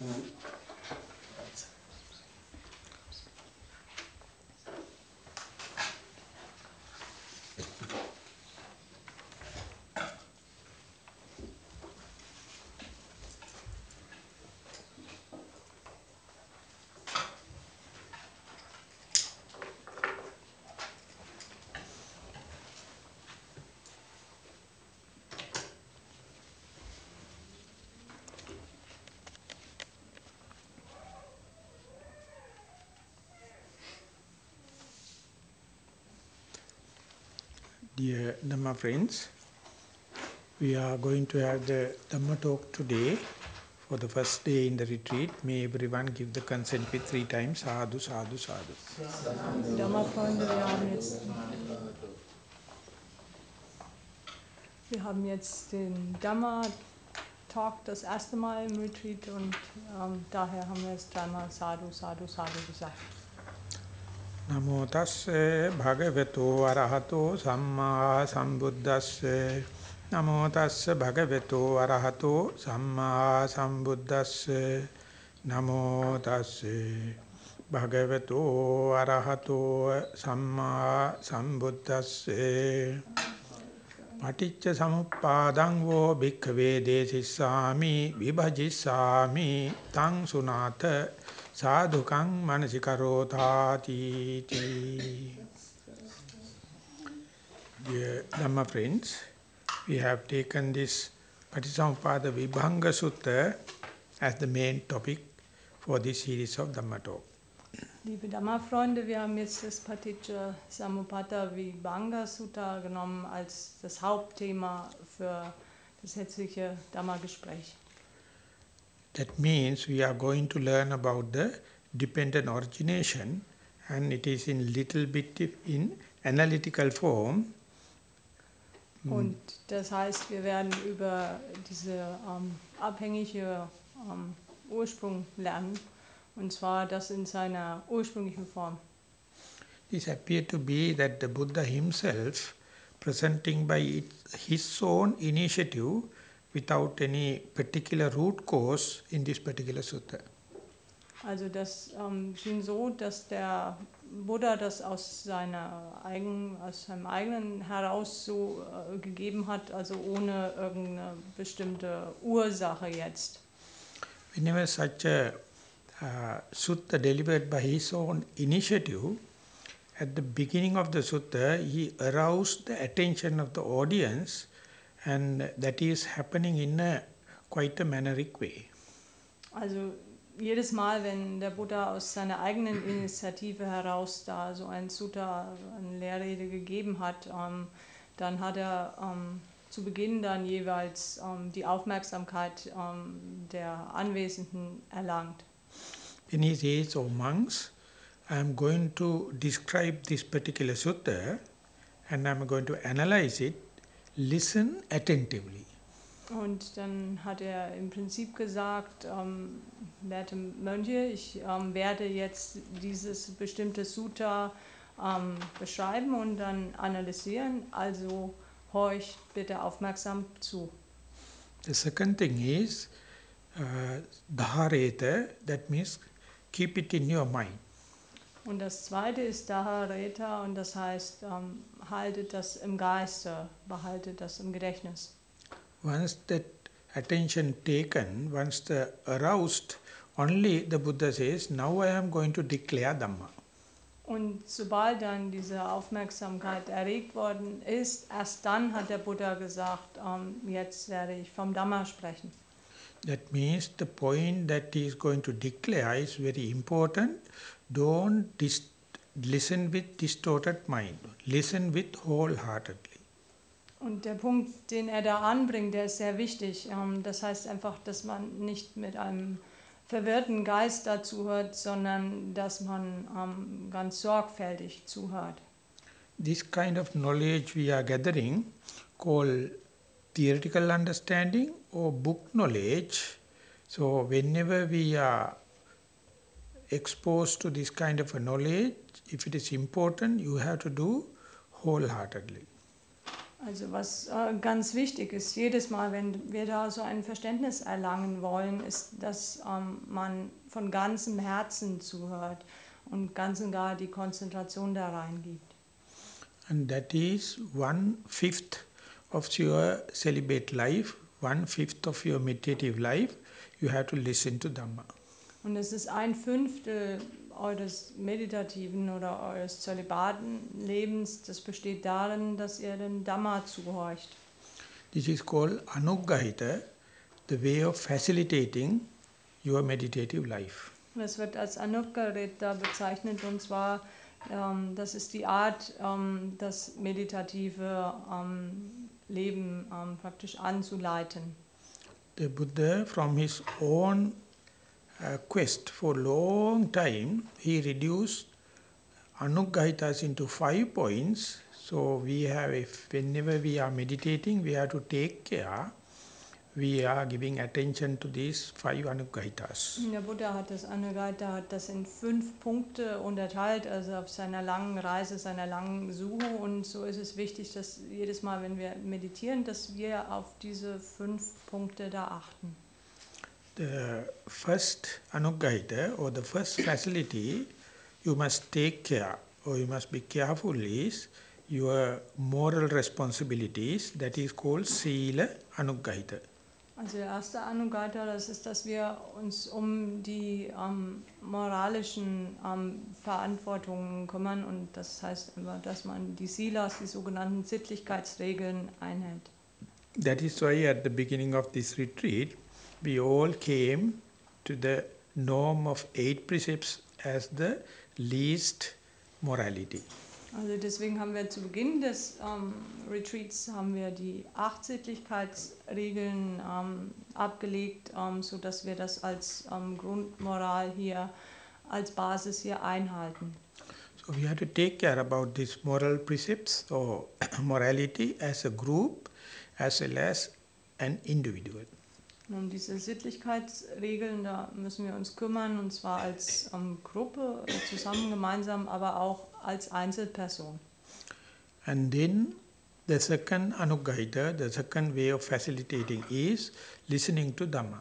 嗯。Dear Dhamma friends, we are going to have the Dhamma talk today for the first day in the retreat. May everyone give the consent with three times, sadhu, sadhu, sadhu. Wir haben jetzt, den Dhamma-Talk das erste Mal im Retreat und ähm, daher haben wir jetzt dreimal Sadhu, Sadhu, Sadhu gesagt. නමෝ තස්සේ භගවතු අරහතෝ සම්මා සම්බුද්දස්සේ. නමෝ තස්සේ භගවතු අරහතෝ සම්මා සම්බුද්දස්සේ. නමෝ තස්සේ භගවතු අරහතෝ සම්මා සම්බුද්දස්සේ. පටිච්ච සමුප්පාදං වෝ භික්ඛවේ දේසිස්සාමි විභජිස්සාමි තං සුනාත sadhukang manasikarotati. Dear Dhamma friends, we have taken this Patisampada Vibhanga Sutta as the main topic for this series of Dhamma talk. Liebe Dhamma-Freunde, wir haben jetzt das Paticca Samuppada Vibhanga Sutta genommen als das Hauptthema für das letztliche Dhamma-Gespräch. That means we are going to learn about the dependent origination and it is in little bit in analytical form. Mm. Und das heißt, wir werden über diese ähm, abhängige ähm, Ursprung lernen und zwar das in seiner ursprünglichen Form. This appeared to be that the Buddha himself presenting by his own initiative without any particular root cause in this particular sutta. Also das ähm, schien so, dass der Buddha das aus, seiner eigen, aus seinem eigenen heraus so äh, gegeben hat, also ohne irgendeine bestimmte Ursache jetzt. Whenever such a uh, sutta delivered by his own initiative, at the beginning of the sutta, he aroused the attention of the audience and that is happening in a quite a maneric way. Also jedes Mal, wenn der Buddha aus seiner eigenen Initiative heraus da so ein Sutta, eine Lehrrede gegeben hat, ähm, dann hat er ähm, zu Beginn dann jeweils ähm, die Aufmerksamkeit ähm, der Anwesenden erlangt. When he says, oh monks, I am going to describe this particular sutta and I am going to analyze it listen attentively. Und dann hat er im Prinzip gesagt, ähm, werte Mönche, ich ähm, werde jetzt dieses bestimmte Sutta ähm, beschreiben und dann analysieren, also horcht bitte aufmerksam zu. The second thing is uh, dhareta, that means keep it in your mind. Und das zweite ist Dahareta und das heißt, ähm, haltet das im Geiste, behaltet das im Gedächtnis. Once that attention taken, once the aroused, only the Buddha says, now I am going to declare Dhamma. Und sobald dann diese Aufmerksamkeit erregt worden ist, erst dann hat der Buddha gesagt, ähm, jetzt werde ich vom Dhamma sprechen. That means the point that he is going to declare is very important. Don't listen with distorted mind. Listen with wholeheartedly. Und der Punkt, den er da anbringt, der ist sehr wichtig. Ähm, das heißt einfach, dass man nicht mit einem verwirrten Geist dazu hört, sondern dass man ähm, ganz sorgfältig zuhört. This kind of knowledge we are gathering called theoretical understanding or book knowledge. So whenever we are exposed to this kind of a knowledge, if it is important, you have to do wholeheartedly. Also was äh, ganz wichtig ist, jedes Mal, wenn wir da so ein Verständnis erlangen wollen, ist, dass ähm, man von ganzem Herzen zuhört und ganz und gar die Konzentration da reingibt. And that is one fifth of your celibate life, one fifth of your meditative life. You have to listen to Dhamma. Und es ist ein Fünftel eures meditativen oder eures Zölibatenlebens, das besteht darin, dass ihr dem Dhamma zuhorcht. This is called Anuggahita, the way of facilitating your meditative life. Es wird als Anukkarita bezeichnet und zwar, ähm, das ist die Art, ähm, das meditative ähm, Leben ähm, praktisch anzuleiten. The Buddha, from his own uh, quest for long time, he reduced Anuggahitas into five points. So we have, if whenever we are meditating, we have to take care. We are giving attention to these five Anuggahitas. Der Buddha hat das Anugata hat das in fünf Punkte unterteilt, also auf seiner langen Reise, seiner langen Suche. Und so ist es wichtig, dass jedes Mal, wenn wir meditieren, dass wir auf diese fünf Punkte da achten. The first Anuggahita or the first facility you must take care or you must be careful is your moral responsibilities that is called Sila Anuggahita. Also der erste Anugata, das ist, dass wir uns um die ähm, moralischen ähm, Verantwortungen kümmern und das heißt immer, dass man die Silas, die sogenannten Sittlichkeitsregeln einhält. That is why at the beginning of this retreat we all came to the norm of eight precepts as the least morality. Also deswegen haben wir zu Beginn des ähm, Retreats haben wir die acht Sittlichkeitsregeln ähm, abgelegt, ähm, sodass wir das als ähm, Grundmoral hier als Basis hier einhalten. So we have to take care about these moral precepts or morality as a group as well as an individual. Und um diese Sittlichkeitsregeln, da müssen wir uns kümmern, und zwar als ähm, Gruppe, äh, zusammen, gemeinsam, aber auch als Einzelperson. And then the second Anuggahita, the second way of facilitating is listening to Dhamma.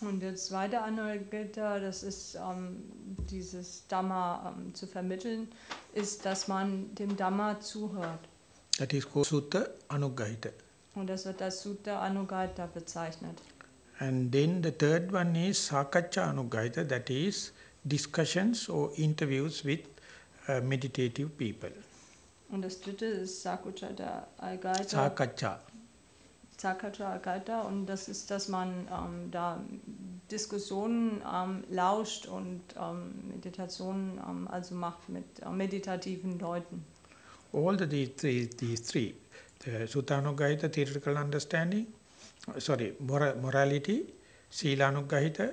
Und der zweite Anugata, das ist ähm, dieses Dhamma ähm, zu vermitteln, ist, dass man dem Dhamma zuhört. That is called Sutta Anuggahita. Und das wird als Sutta Anugata bezeichnet. And then the third one is Sakacha Anuggahita, that is discussions or interviews with uh, meditative people. Und das dritte ist Sakuchata Agaita, Sakacha. Sakacha Agaita. Und das ist, dass man ähm, da Diskussionen ähm, lauscht und ähm, Meditationen ähm, also macht mit äh, meditativen Leuten. All the three, these three the Sutta theoretical understanding, sorry, mora- morality, Sila Anuggahita,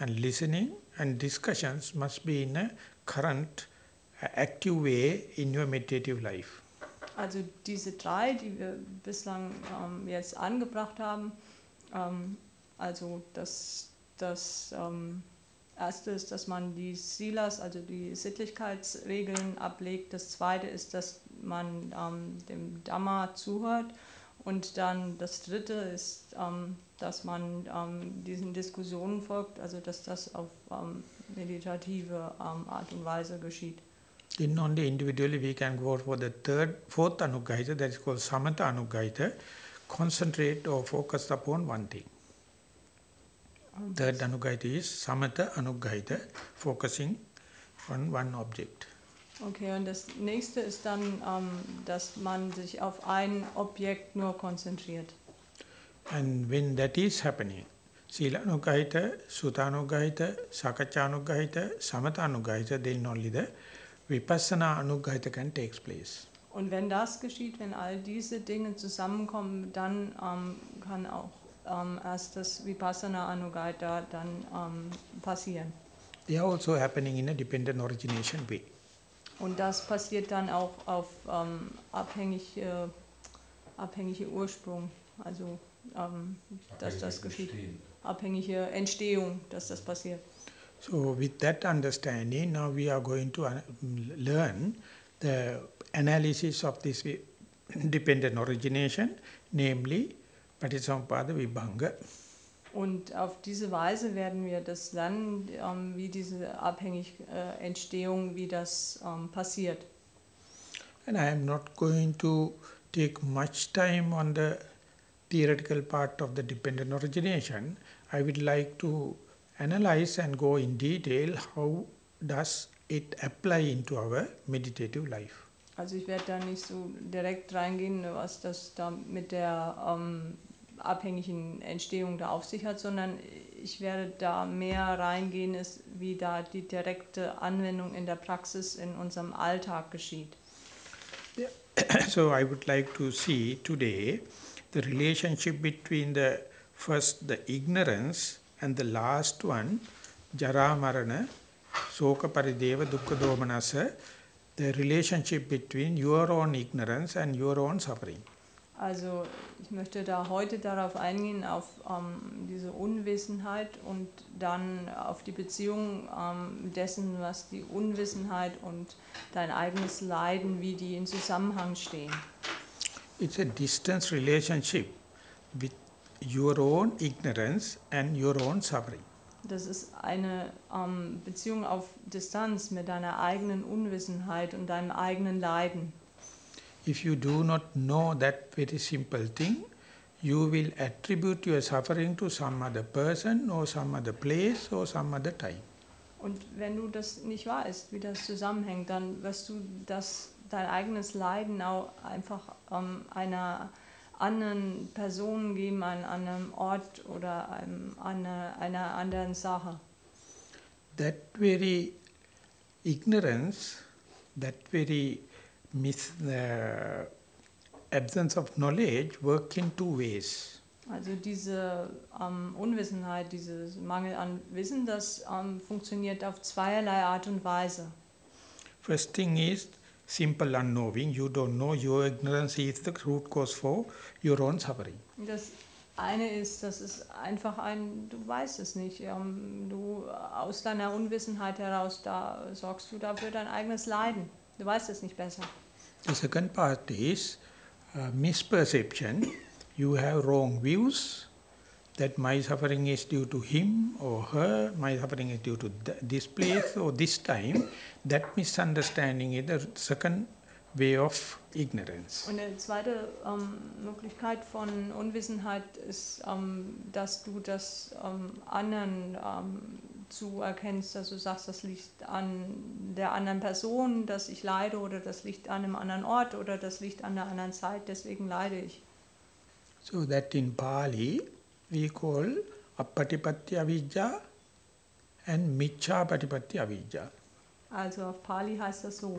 and listening and discussions must be in a current, active way in your meditative life. Also diese drei, die wir bislang ähm, jetzt angebracht haben, ähm, also das, das ähm, erste ist, dass man die Silas, also die Sittlichkeitsregeln ablegt. Das zweite ist, dass man ähm, dem Dhamma zuhört. Und dann das dritte ist, ähm, dass man ähm, diesen Diskussionen folgt, also dass das auf ähm, meditative ähm, Art und Weise geschieht. Then only individually we can go for the third, fourth Anuggahita, that is called Samatha Anuggahita, concentrate or focus upon one thing. Third Anuggahita is Samatha Anuggahita, focusing on one object. Okay, und das nächste ist dann, ähm, dass man sich auf ein Objekt nur konzentriert. And when that is happening, Sila Anuggahita, Sutta Anuggahita, Sakacha Anuggahita, Samatha Anuggahita, then only the Vipassana Anuggahita can take place. Und wenn das geschieht, wenn all diese Dinge zusammenkommen, dann ähm, kann auch ähm, erst das Vipassana Anugaita dann ähm, passieren. They are also happening in a dependent origination way. Und das passiert dann auch auf ähm, abhängige, abhängige Ursprung, also ähm, dass das geschieht. Abhängige Entstehung, dass das passiert. So with that understanding, now we are going to uh, learn the analysis of this dependent origination, namely Patisampada Vibhanga. Und auf diese Weise werden wir das lernen, ähm, wie diese abhängige äh, Entstehung, wie das ähm, passiert. And I am not going to take much time on the theoretical part of the dependent origination. I would like to analyze and go in detail how does it apply into our meditative life. Also ich werde da nicht so direkt reingehen, was das da mit der ähm, abhängigen Entstehung da auf sich hat, sondern ich werde da mehr reingehen, ist, wie da die direkte Anwendung in der Praxis in unserem Alltag geschieht. so I would like to see today the relationship between the first the ignorance and the last one jara marana soka parideva dukkha domanasa the relationship between your own ignorance and your own suffering Also ich möchte da heute darauf eingehen, auf ähm, diese Unwissenheit und dann auf die Beziehung ähm, dessen, was die Unwissenheit und dein eigenes Leiden, wie die in Zusammenhang stehen. It's a distance relationship with your own ignorance and your own suffering. Das ist eine ähm, Beziehung auf Distanz mit deiner eigenen Unwissenheit und deinem eigenen Leiden. If you do not know that very simple thing, you will attribute your suffering to some other person or some other place or some other time. Und wenn du das nicht weißt, wie das zusammenhängt, dann wirst du das, dein eigenes Leiden auch einfach ähm, einer anderen Person geben, an einem Ort oder einem, einer, einer anderen Sache. That very ignorance, that very mis uh, absence of knowledge work in two ways. Also diese ähm, Unwissenheit, dieses Mangel an Wissen, das ähm, funktioniert auf zweierlei Art und Weise. First thing is simple unknowing. You don't know your ignorance is the root cause for your own suffering. Das eine ist, das ist einfach ein, du weißt es nicht. Ähm, du aus deiner Unwissenheit heraus, da sorgst du dafür dein eigenes Leiden. Du weißt es nicht besser. The second part is uh, misperception. You have wrong views that my suffering is due to him or her, my suffering is due to th this place or this time. That misunderstanding is the second way of ignorance. Und eine zweite ähm, Möglichkeit von Unwissenheit ist, ähm, dass du das ähm, anderen zu erkennst, dass du sagst, das liegt an der anderen Person, dass ich leide oder das liegt an einem anderen Ort oder das liegt an der anderen Zeit, deswegen leide ich. So that in Pali we call appatipatti avijja and michchapatipatti avijja. Also auf Pali heißt das so.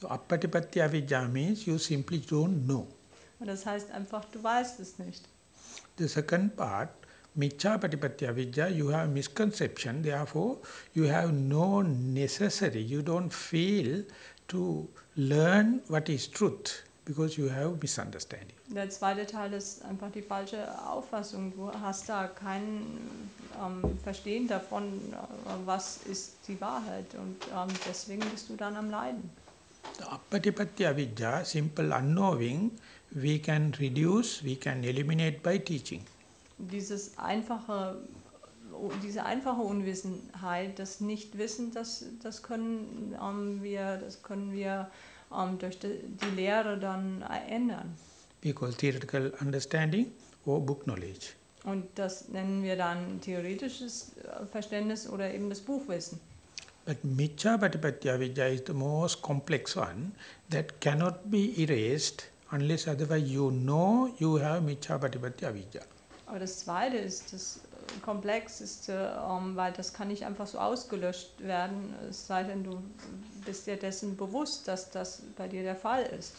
So appatipatti avijja means you simply don't know. Und das heißt einfach, du weißt es nicht. The second part Michchapatipatti avijja, you have misconception, therefore you have no necessary, you don't feel to learn what is truth because you have misunderstanding. Der zweite Teil ist einfach die falsche Auffassung. Du hast da kein ähm, Verstehen davon, äh, was ist die Wahrheit und ähm, deswegen bist du dann am Leiden. The appatipatti avijja, simple unknowing, we can reduce, we can eliminate by teaching. Dieses einfache, diese einfache Unwissenheit, das Nichtwissen, das, das können ähm, wir, das können wir ähm, durch die, die Lehre dann ändern. We call theoretical understanding or book knowledge. Und das nennen wir dann theoretisches äh, Verständnis oder eben das Buchwissen. But Miccha Patipatya Vijja is the most complex one that cannot be erased unless otherwise you know you have Miccha Patipatya Vijja. Aber das Zweite ist das Komplexeste, ähm, weil das kann nicht einfach so ausgelöscht werden, es sei denn, du bist dir dessen bewusst, dass das bei dir der Fall ist.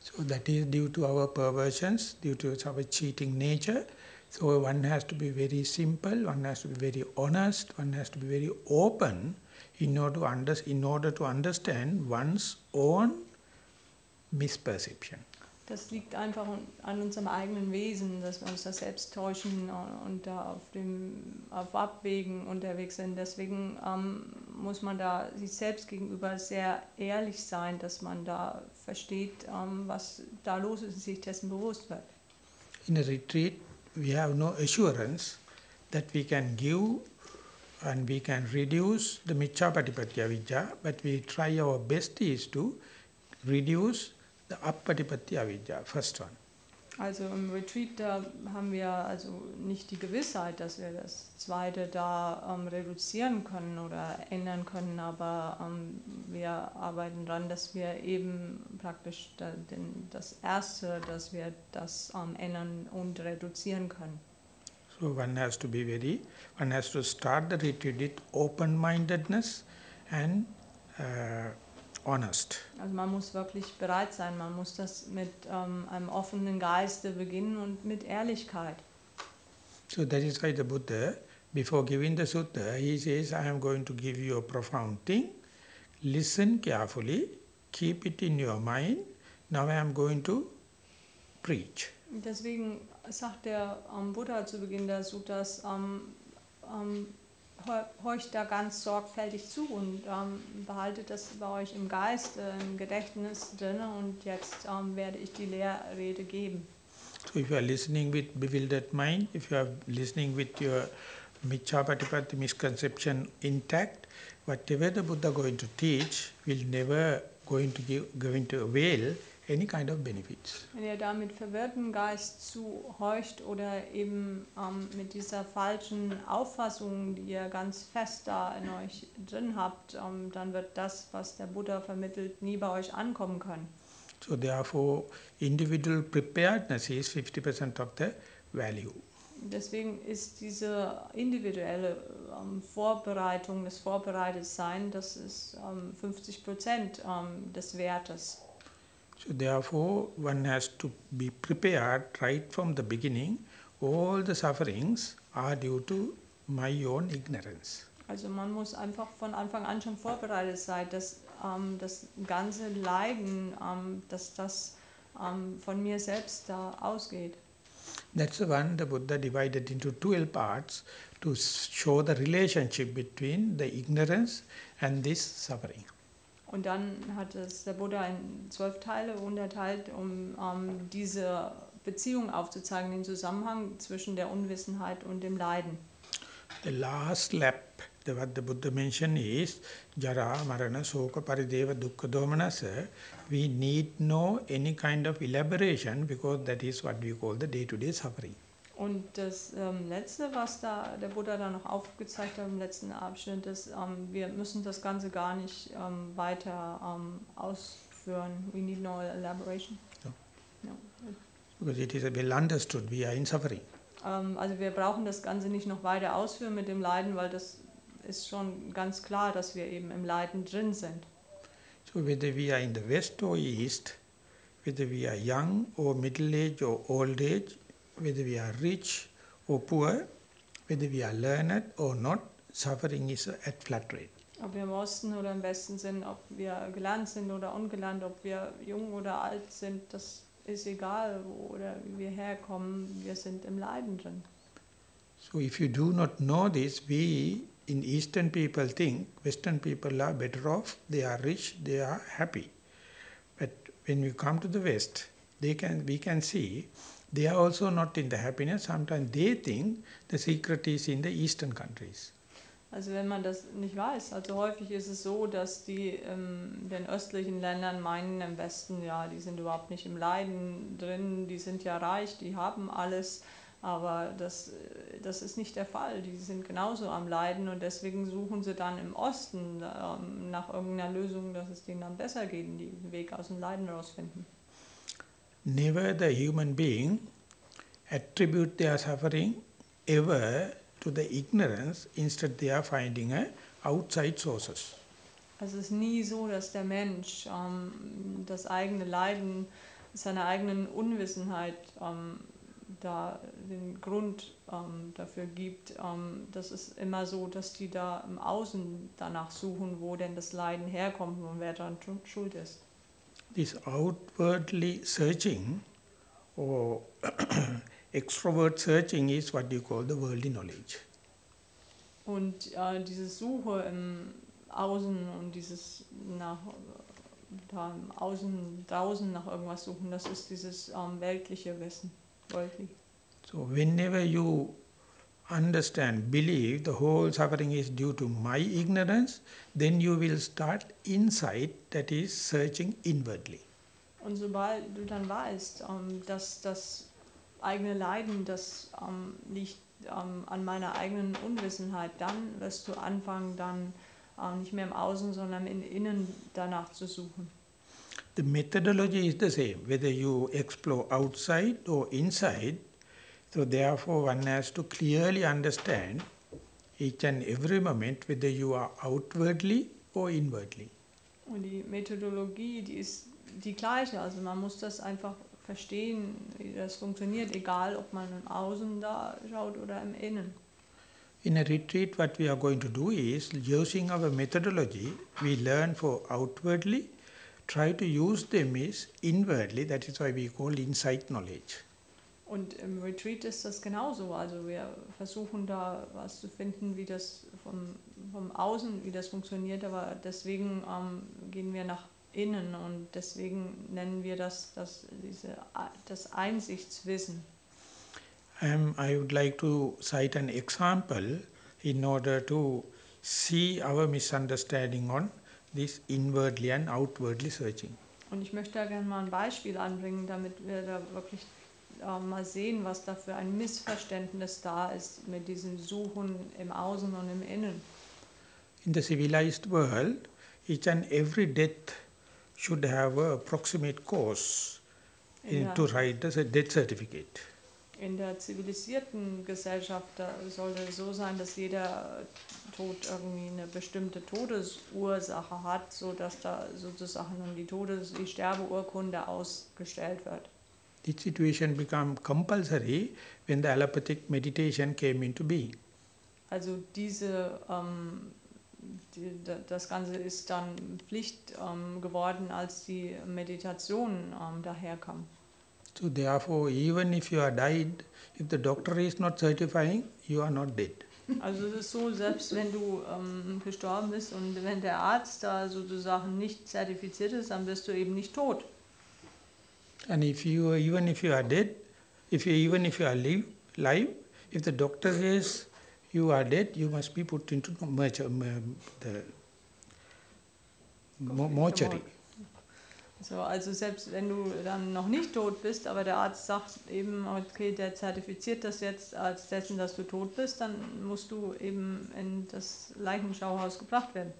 So that is due to our perversions, due to our cheating nature. So one has to be very simple, one has to be very honest, one has to be very open in order to, under, in order to understand one's own misperception. Das liegt einfach an unserem eigenen Wesen, dass wir uns da selbst täuschen und da auf dem auf Abwägen unterwegs sind. Deswegen ähm, muss man da sich selbst gegenüber sehr ehrlich sein, dass man da versteht, ähm, was da los ist und sich dessen bewusst wird. In a retreat, we have no assurance that we can give and we can reduce the Michapatipatti Avijja, but we try our best is to reduce the Appatipatti Avijja, first one. Also im Retreat, da haben wir also nicht die Gewissheit, dass wir das zweite da ähm, reduzieren können oder ändern können, aber ähm, wir arbeiten daran, dass wir eben praktisch da, den, das erste, dass wir das ähm, ändern und reduzieren können. So one has to be very, one has to start the retreat with open-mindedness and uh, honest. Also man muss wirklich bereit sein, man muss das mit ähm, einem offenen Geiste beginnen und mit Ehrlichkeit. So that is why the Buddha, before giving the sutta, he says, I am going to give you a profound thing. Listen carefully, keep it in your mind. Now I am going to preach. Deswegen sagt der ähm, Buddha zu Beginn der Suttas, ähm, ähm, horcht da ganz sorgfältig zu und ähm, behaltet das bei euch im Geist, äh, im Gedächtnis drin und jetzt ähm, werde ich die Lehrrede geben. So if you are listening with bewildered mind, if you are listening with your Michapatipatti misconception intact, whatever the Buddha going to teach will never going to give going to avail any kind of benefits. Wenn ihr da mit verwirrtem Geist zuhorcht oder eben ähm, mit dieser falschen Auffassung, die ihr ganz fest da in euch drin habt, ähm, dann wird das, was der Buddha vermittelt, nie bei euch ankommen können. So therefore, individual preparedness is 50% of the value. Deswegen ist diese individuelle ähm, Vorbereitung, das Vorbereitetsein, das ist ähm, 50 Prozent ähm, des Wertes. So therefore, one has to be prepared right from the beginning. All the sufferings are due to my own ignorance. Also man muss einfach von Anfang an schon vorbereitet sein, dass ähm, das ganze Leiden, ähm, dass das ähm, von mir selbst da ausgeht. That's the one the Buddha divided into 12 parts to show the relationship between the ignorance and this suffering. Und dann hat es der Buddha in zwölf Teile unterteilt, um ähm, diese Beziehung aufzuzeigen, den Zusammenhang zwischen der Unwissenheit und dem Leiden. The last lap, the, what the Buddha mentioned is Jara, Marana, Soka, Parideva, Dukkha, Domanasa. We need no any kind of elaboration because that is what we call the day-to-day suffering. Und das ähm, Letzte, was da der Buddha da noch aufgezeigt hat im letzten Abschnitt, ist, ähm, wir müssen das Ganze gar nicht ähm, weiter ähm, ausführen. We need no elaboration. No. No. Because it is well understood, we are in suffering. Ähm, also wir brauchen das Ganze nicht noch weiter ausführen mit dem Leiden, weil das ist schon ganz klar, dass wir eben im Leiden drin sind. So whether we are in the west or east, whether we are young or middle age or old age, whether we are rich or poor, whether we are learned or not, suffering is at flat rate. Ob wir im Osten oder im Westen sind, ob wir gelernt sind oder ungelernt, ob wir jung oder alt sind, das ist egal, wo oder wie wir herkommen, wir sind im Leiden drin. So if you do not know this, we in Eastern people think Western people are better off, they are rich, they are happy. But when we come to the West, they can we can see they are also not in the happiness. Sometimes they think the secret is in the Eastern countries. Also wenn man das nicht weiß, also häufig ist es so, dass die in den östlichen Ländern meinen, im Westen, ja, die sind überhaupt nicht im Leiden drin, die sind ja reich, die haben alles, aber das, das ist nicht der Fall, die sind genauso am Leiden und deswegen suchen sie dann im Osten ähm, nach irgendeiner Lösung, dass es denen dann besser geht und die Weg aus dem Leiden rausfinden. Never the human being attribute their suffering ever to the ignorance, instead they are finding a outside sources. Also es ist nie so, dass der Mensch ähm, das eigene Leiden, seine eigenen Unwissenheit ähm, da den Grund ähm, dafür gibt. Ähm, das ist immer so, dass die da im Außen danach suchen, wo denn das Leiden herkommt und wer daran schuld ist. This outwardly searching or extrovert searching is what you call the worldly knowledge. Und äh, diese Suche im Außen und dieses nach da im Außen, draußen nach irgendwas suchen, das ist dieses ähm, weltliche Wissen. Worldly. So whenever you understand, believe the whole suffering is due to my ignorance, then you will start insight that is searching inwardly. Und sobald du dann weißt, ähm, dass das eigene Leiden, das ähm, liegt ähm, an meiner eigenen Unwissenheit, dann wirst du anfangen, dann nicht mehr im Außen, sondern im Innen danach zu suchen. The methodology is the same, whether you explore outside or inside. So therefore one has to clearly understand each and every moment whether you are outwardly or inwardly. Und die Methodologie, die ist die gleiche. Also man muss das einfach verstehen, wie das funktioniert, egal ob man im Außen da schaut oder im Innen. In a retreat, what we are going to do is, using our methodology, we learn for outwardly, try to use them is inwardly, that is why we call insight knowledge. Und im Retreat ist das genauso. Also wir versuchen da was zu finden, wie das vom, vom Außen, wie das funktioniert, aber deswegen ähm, gehen wir nach innen und deswegen nennen wir das, das, diese, das Einsichtswissen. Um, I would like to cite an example in order to see our misunderstanding on this inwardly and outwardly searching. Und ich möchte da gerne mal ein Beispiel anbringen, damit wir da wirklich äh, mal sehen, was da für ein Missverständnis da ist mit diesem Suchen im Außen und im Innen. In the civilized world, each and every death should have a approximate course in, Ja. to write the death certificate. In der zivilisierten Gesellschaft sollte es so sein, dass jeder Tod irgendwie eine bestimmte Todesursache hat, sodass da sozusagen die Todes-, die Sterbeurkunde ausgestellt wird. This situation became compulsory when the allopathic meditation came into being. Also diese, ähm, die, da- das Ganze ist dann Pflicht ähm, geworden, als die Meditation ähm, daherkam. So therefore, even if you are died, if the doctor is not certifying, you are not dead. Also es ist so, selbst wenn du ähm, gestorben bist und wenn der Arzt da sozusagen nicht zertifiziert ist, dann bist du eben nicht tot. And if you, even if you are dead, if you, even if you are live, live, if the doctor says you are dead, you must be put into the um, the mortuary. So, also selbst wenn du dann noch nicht tot bist, aber der Arzt sagt eben, okay, der zertifiziert das jetzt als dessen, dass du tot bist, dann musst du eben in das Leichenschauhaus gebracht werden.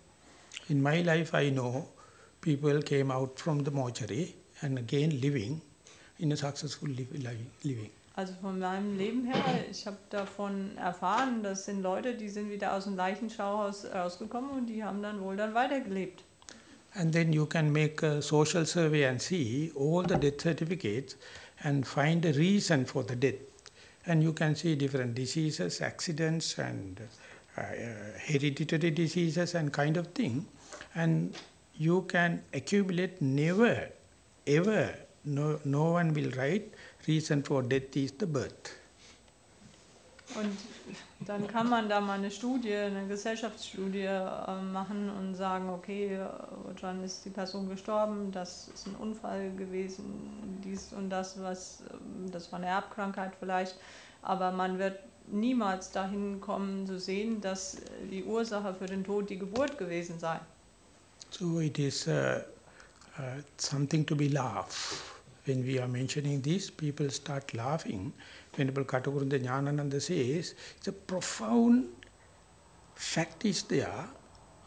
In my life, I know people came out from the mortuary and again living in a successful liv- li- living. Also von meinem Leben her, ich habe davon erfahren, das sind Leute, die sind wieder aus dem Leichenschauhaus rausgekommen und die haben dann wohl dann weitergelebt. And then you can make a social survey and see all the death certificates and find a reason for the death. And you can see different diseases, accidents, and uh, uh, hereditary diseases and kind of thing. And you can accumulate never, ever, no, no one will write reason for death is the birth. Und dann kann man da mal eine Studie, eine Gesellschaftsstudie äh, machen und sagen, okay, äh, dann ist die Person gestorben, das ist ein Unfall gewesen, dies und das, was, ähm, das war eine Erbkrankheit vielleicht, aber man wird niemals dahin kommen zu sehen, dass die Ursache für den Tod die Geburt gewesen sei. So it is uh, Uh, something to be laughed. When we are mentioning this, people start laughing. Venerable Katakurunda Jnanananda says, it's a profound fact is there.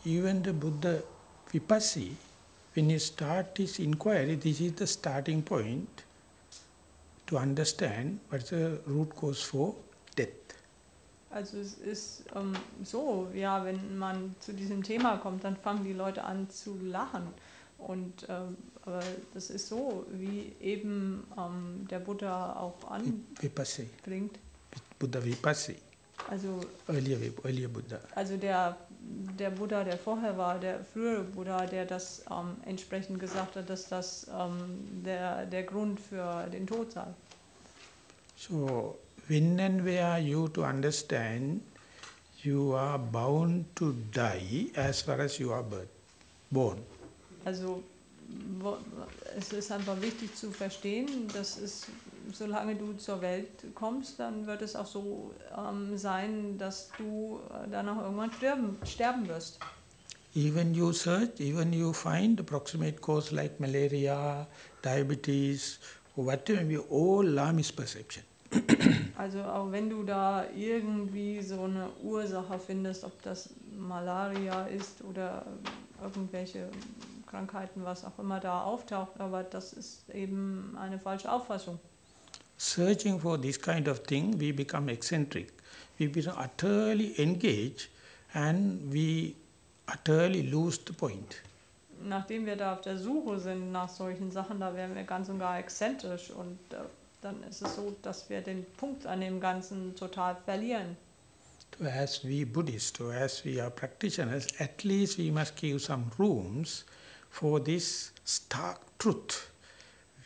Even the Buddha Vipassi, when you start this inquiry, this is the starting point to understand what's the root cause for death. Also es ist ähm, so, ja, wenn man zu diesem Thema kommt, dann fangen die Leute an zu lachen. Und ähm, aber das ist so, wie eben ähm, der Buddha auch anbringt. Buddha Vipassi. Also, earlier, earlier Buddha. also der, der Buddha, der vorher war, der frühere Buddha, der das ähm, entsprechend gesagt hat, dass das ähm, der, der Grund für den Tod sei. So, when and where you to understand you are bound to die as far as you are birth, born. Also es ist einfach wichtig zu verstehen, dass es, solange du zur Welt kommst, dann wird es auch so ähm, sein, dass du äh, dann auch irgendwann sterben, sterben wirst. Even you search, even you find approximate cause like malaria, diabetes, whatever, all are misperception. Also auch wenn du da irgendwie so eine Ursache findest, ob das Malaria ist oder irgendwelche Krankheiten, was auch immer da auftaucht, aber das ist eben eine falsche Auffassung. Searching for this kind of thing, we become eccentric. We become utterly engaged and we utterly lose the point. Nachdem wir da auf der Suche sind nach solchen Sachen, da werden wir ganz und gar exzentrisch und äh, dann ist es so, dass wir den Punkt an dem Ganzen total verlieren. So as we Buddhists, so as we are practitioners, at least we must give some rooms for this stark truth.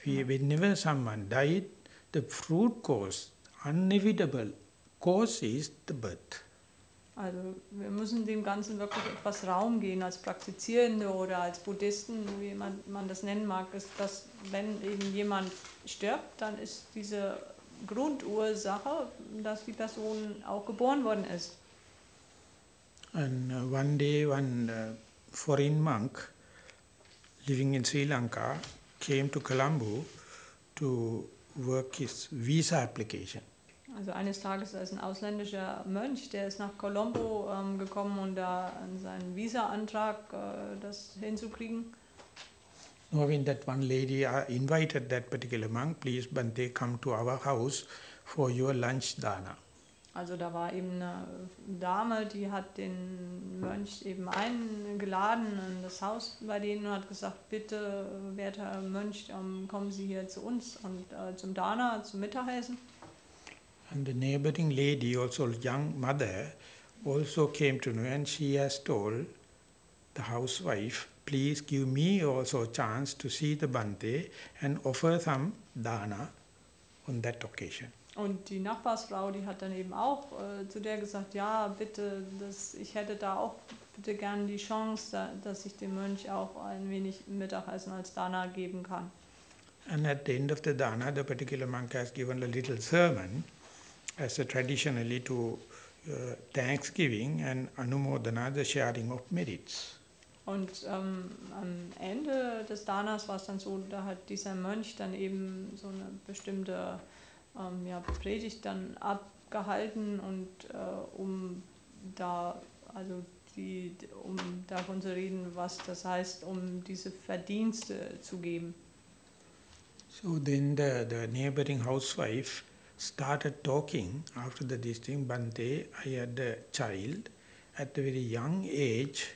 We, whenever someone died, the fruit cause, inevitable cause is the birth. Also wir müssen dem Ganzen wirklich etwas Raum gehen als Praktizierende oder als Buddhisten, wie man, man das nennen mag, ist, dass wenn eben jemand stirbt, dann ist diese Grundursache, dass die Person auch geboren worden ist. And uh, one day, one uh, foreign monk living in Sri Lanka came to Colombo to work his visa application. Also eines Tages ist ein ausländischer Mönch, der ist nach Colombo ähm, gekommen, um da seinen Visa-Antrag äh, das hinzukriegen. Knowing that one lady uh, invited that particular monk, please Bante, come to our house for your lunch dana. Also da war eben eine Dame, die hat den Mönch eben eingeladen in das Haus bei denen und hat gesagt, bitte, werter Mönch, ähm, kommen Sie hier zu uns und äh, zum Dana, zum Mittagessen. And the neighboring lady, also young mother, also came to know and she has told the housewife, please give me also a chance to see the Bante and offer some dana on that occasion. Und die Nachbarsfrau, die hat dann eben auch äh, zu der gesagt, ja, bitte, das, ich hätte da auch bitte gern die Chance, da, dass ich dem Mönch auch ein wenig Mittagessen als Dana geben kann. And at the end of the dana, the particular monk has given a little sermon as a traditionally to uh, thanksgiving and anumodana, the sharing of merits. Und ähm, am Ende des Danas war es dann so, da hat dieser Mönch dann eben so eine bestimmte ähm, ja, Predigt dann abgehalten und äh, um da also die, um davon zu reden, was das heißt, um diese Verdienste zu geben. So then the, the neighboring housewife started talking after the thing, Bante, I had a child at a very young age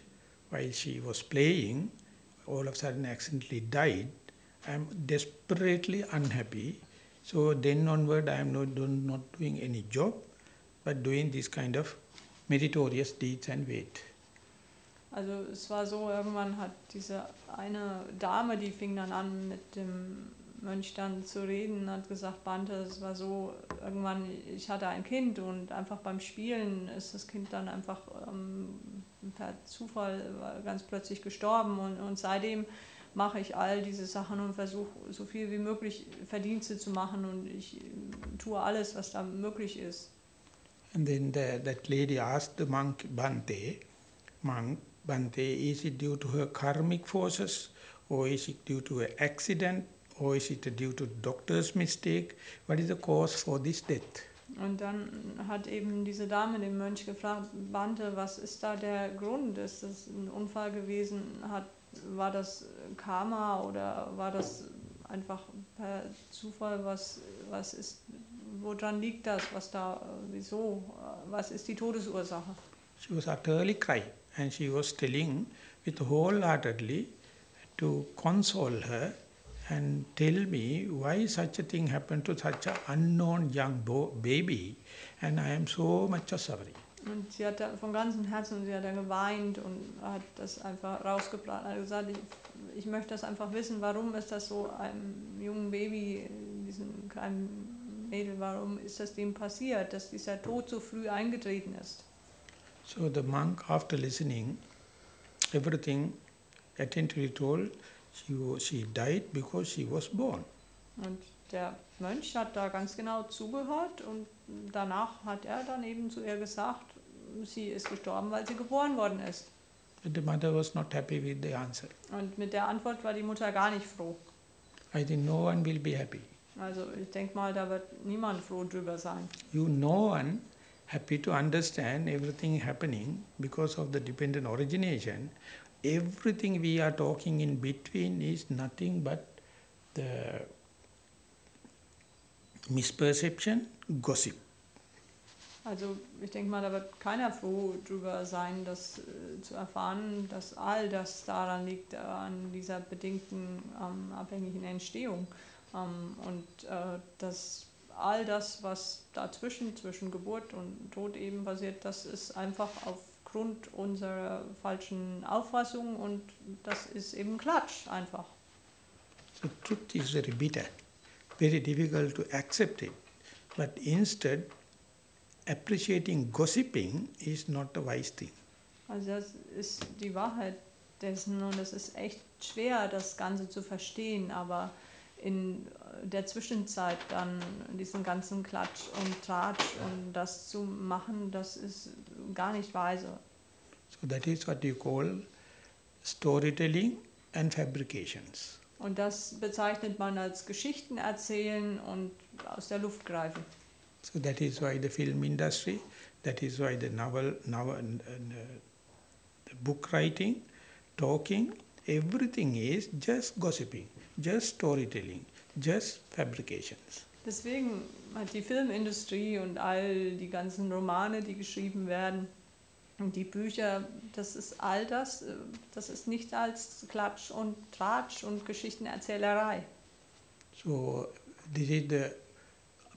while she was playing, all of a sudden accidentally died. I am desperately unhappy. So then onward I am not, not doing any job, but doing this kind of meritorious deeds and wait. Also es war so, irgendwann hat diese eine Dame, die fing dann an mit dem Mönch dann zu reden, hat gesagt, Bante, es war so, irgendwann, ich hatte ein Kind und einfach beim Spielen ist das Kind dann einfach ähm, per Zufall ganz plötzlich gestorben und, und seitdem mache ich all diese Sachen und versuche so viel wie möglich Verdienste zu machen und ich tue alles, was da möglich ist. And then the, that lady asked the monk Bante, monk, Bante, is it due to her karmic forces or is it due to an accident or is it due to doctor's mistake? What is the cause for this death? Und dann hat eben diese Dame den Mönch gefragt, Bante, was ist da der Grund? Ist das ein Unfall gewesen? Hat, war das Karma oder war das einfach per Zufall? Was, was ist, woran liegt das? Was da, wieso? Was ist die Todesursache? She was utterly crying and she was telling with wholeheartedly to console her and tell me why such a thing happened to such an unknown young baby and I am so much suffering. Und sie hat da von ganzem Herzen, sie hat da geweint und hat das einfach rausgebracht. Hat gesagt, ich, ich möchte das einfach wissen, warum ist das so einem jungen Baby, diesem kleinen Mädel, warum ist das dem passiert, dass dieser Tod so früh eingetreten ist. So the monk, after listening, everything attentively told, she, she died because she was born. Und der Mönch hat da ganz genau zugehört und danach hat er dann eben zu ihr gesagt, sie ist gestorben, weil sie geboren worden ist. But the mother was not happy with the answer. Und mit der Antwort war die Mutter gar nicht froh. I think no one will be happy. Also ich denke mal, da wird niemand froh drüber sein. You no one happy to understand everything happening because of the dependent origination. Everything we are talking in between is nothing but the misperception, gossip. Also ich denke mal, da wird keiner froh drüber sein, das äh, zu erfahren, dass all das daran liegt, äh, an dieser bedingten ähm, abhängigen Entstehung. Ähm, und äh, dass all das, was dazwischen, zwischen Geburt und Tod eben passiert, das ist einfach aufgrund unserer falschen Auffassung und das ist eben Klatsch einfach. So truth is very bitter, very difficult to accept it. But instead, appreciating gossiping is not a wise thing. Also das ist die Wahrheit dessen und es ist echt schwer, das Ganze zu verstehen, aber in der Zwischenzeit dann diesen ganzen Klatsch und Tratsch und das zu machen, das ist gar nicht weise. So that is what you call storytelling and fabrications. Und das bezeichnet man als Geschichten erzählen und aus der Luft greifen. So that is why the film industry, that is why the novel, novel uh, the book writing, talking, everything is just gossiping, just storytelling, just fabrications. Deswegen hat die Filmindustrie und all die ganzen Romane, die geschrieben werden, und die Bücher, das ist all das, äh, das ist nicht als Klatsch und Tratsch und Geschichtenerzählerei. So this is the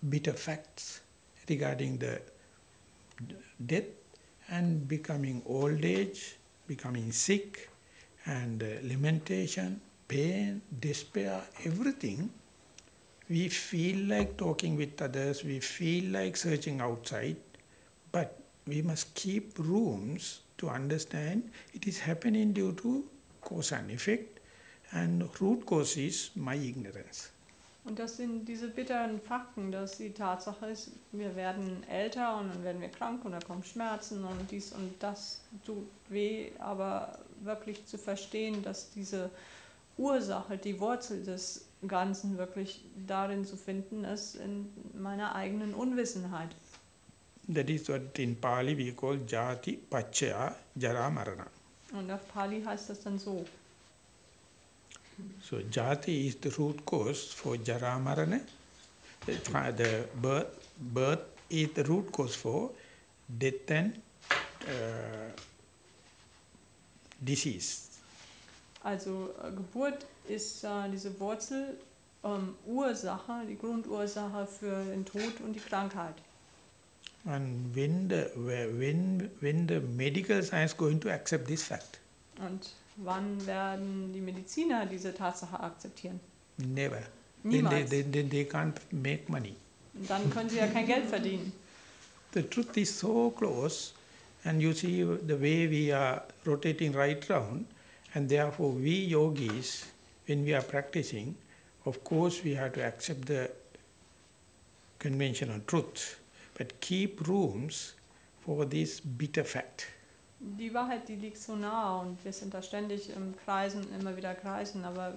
bitter facts regarding the death and becoming old age, becoming sick, and uh, lamentation, pain, despair, everything. We feel like talking with others, we feel like searching outside, but we must keep rooms to understand it is happening due to cause and effect, and root cause is my ignorance. Und das sind diese bitteren Fakten, dass die Tatsache ist, wir werden älter und dann werden wir krank und da kommen Schmerzen und dies und das tut weh, aber wirklich zu verstehen, dass diese Ursache, die Wurzel des Ganzen wirklich darin zu finden ist, in meiner eigenen Unwissenheit. That is what in Pali we call jati pachya jara marana. Und auf Pali heißt das dann so. So jati is the root cause for jara marana. The birth, birth is the root cause for death and uh, disease. Also äh, Geburt ist äh, diese Wurzel, ähm, Ursache, die Grundursache für den Tod und die Krankheit. And when the when when the medical science going to accept this fact? Und wann werden die Mediziner diese Tatsache akzeptieren? Never. Then they, Niemals. then, then they can't make money. Und dann können sie ja kein Geld verdienen. The truth is so close, and you see the way we are rotating right round, and therefore we yogis, when we are practicing, of course we have to accept the conventional truth, but keep rooms for this bitter fact. Die Wahrheit, die liegt so nah und wir sind da ständig im Kreisen, immer wieder kreisen, aber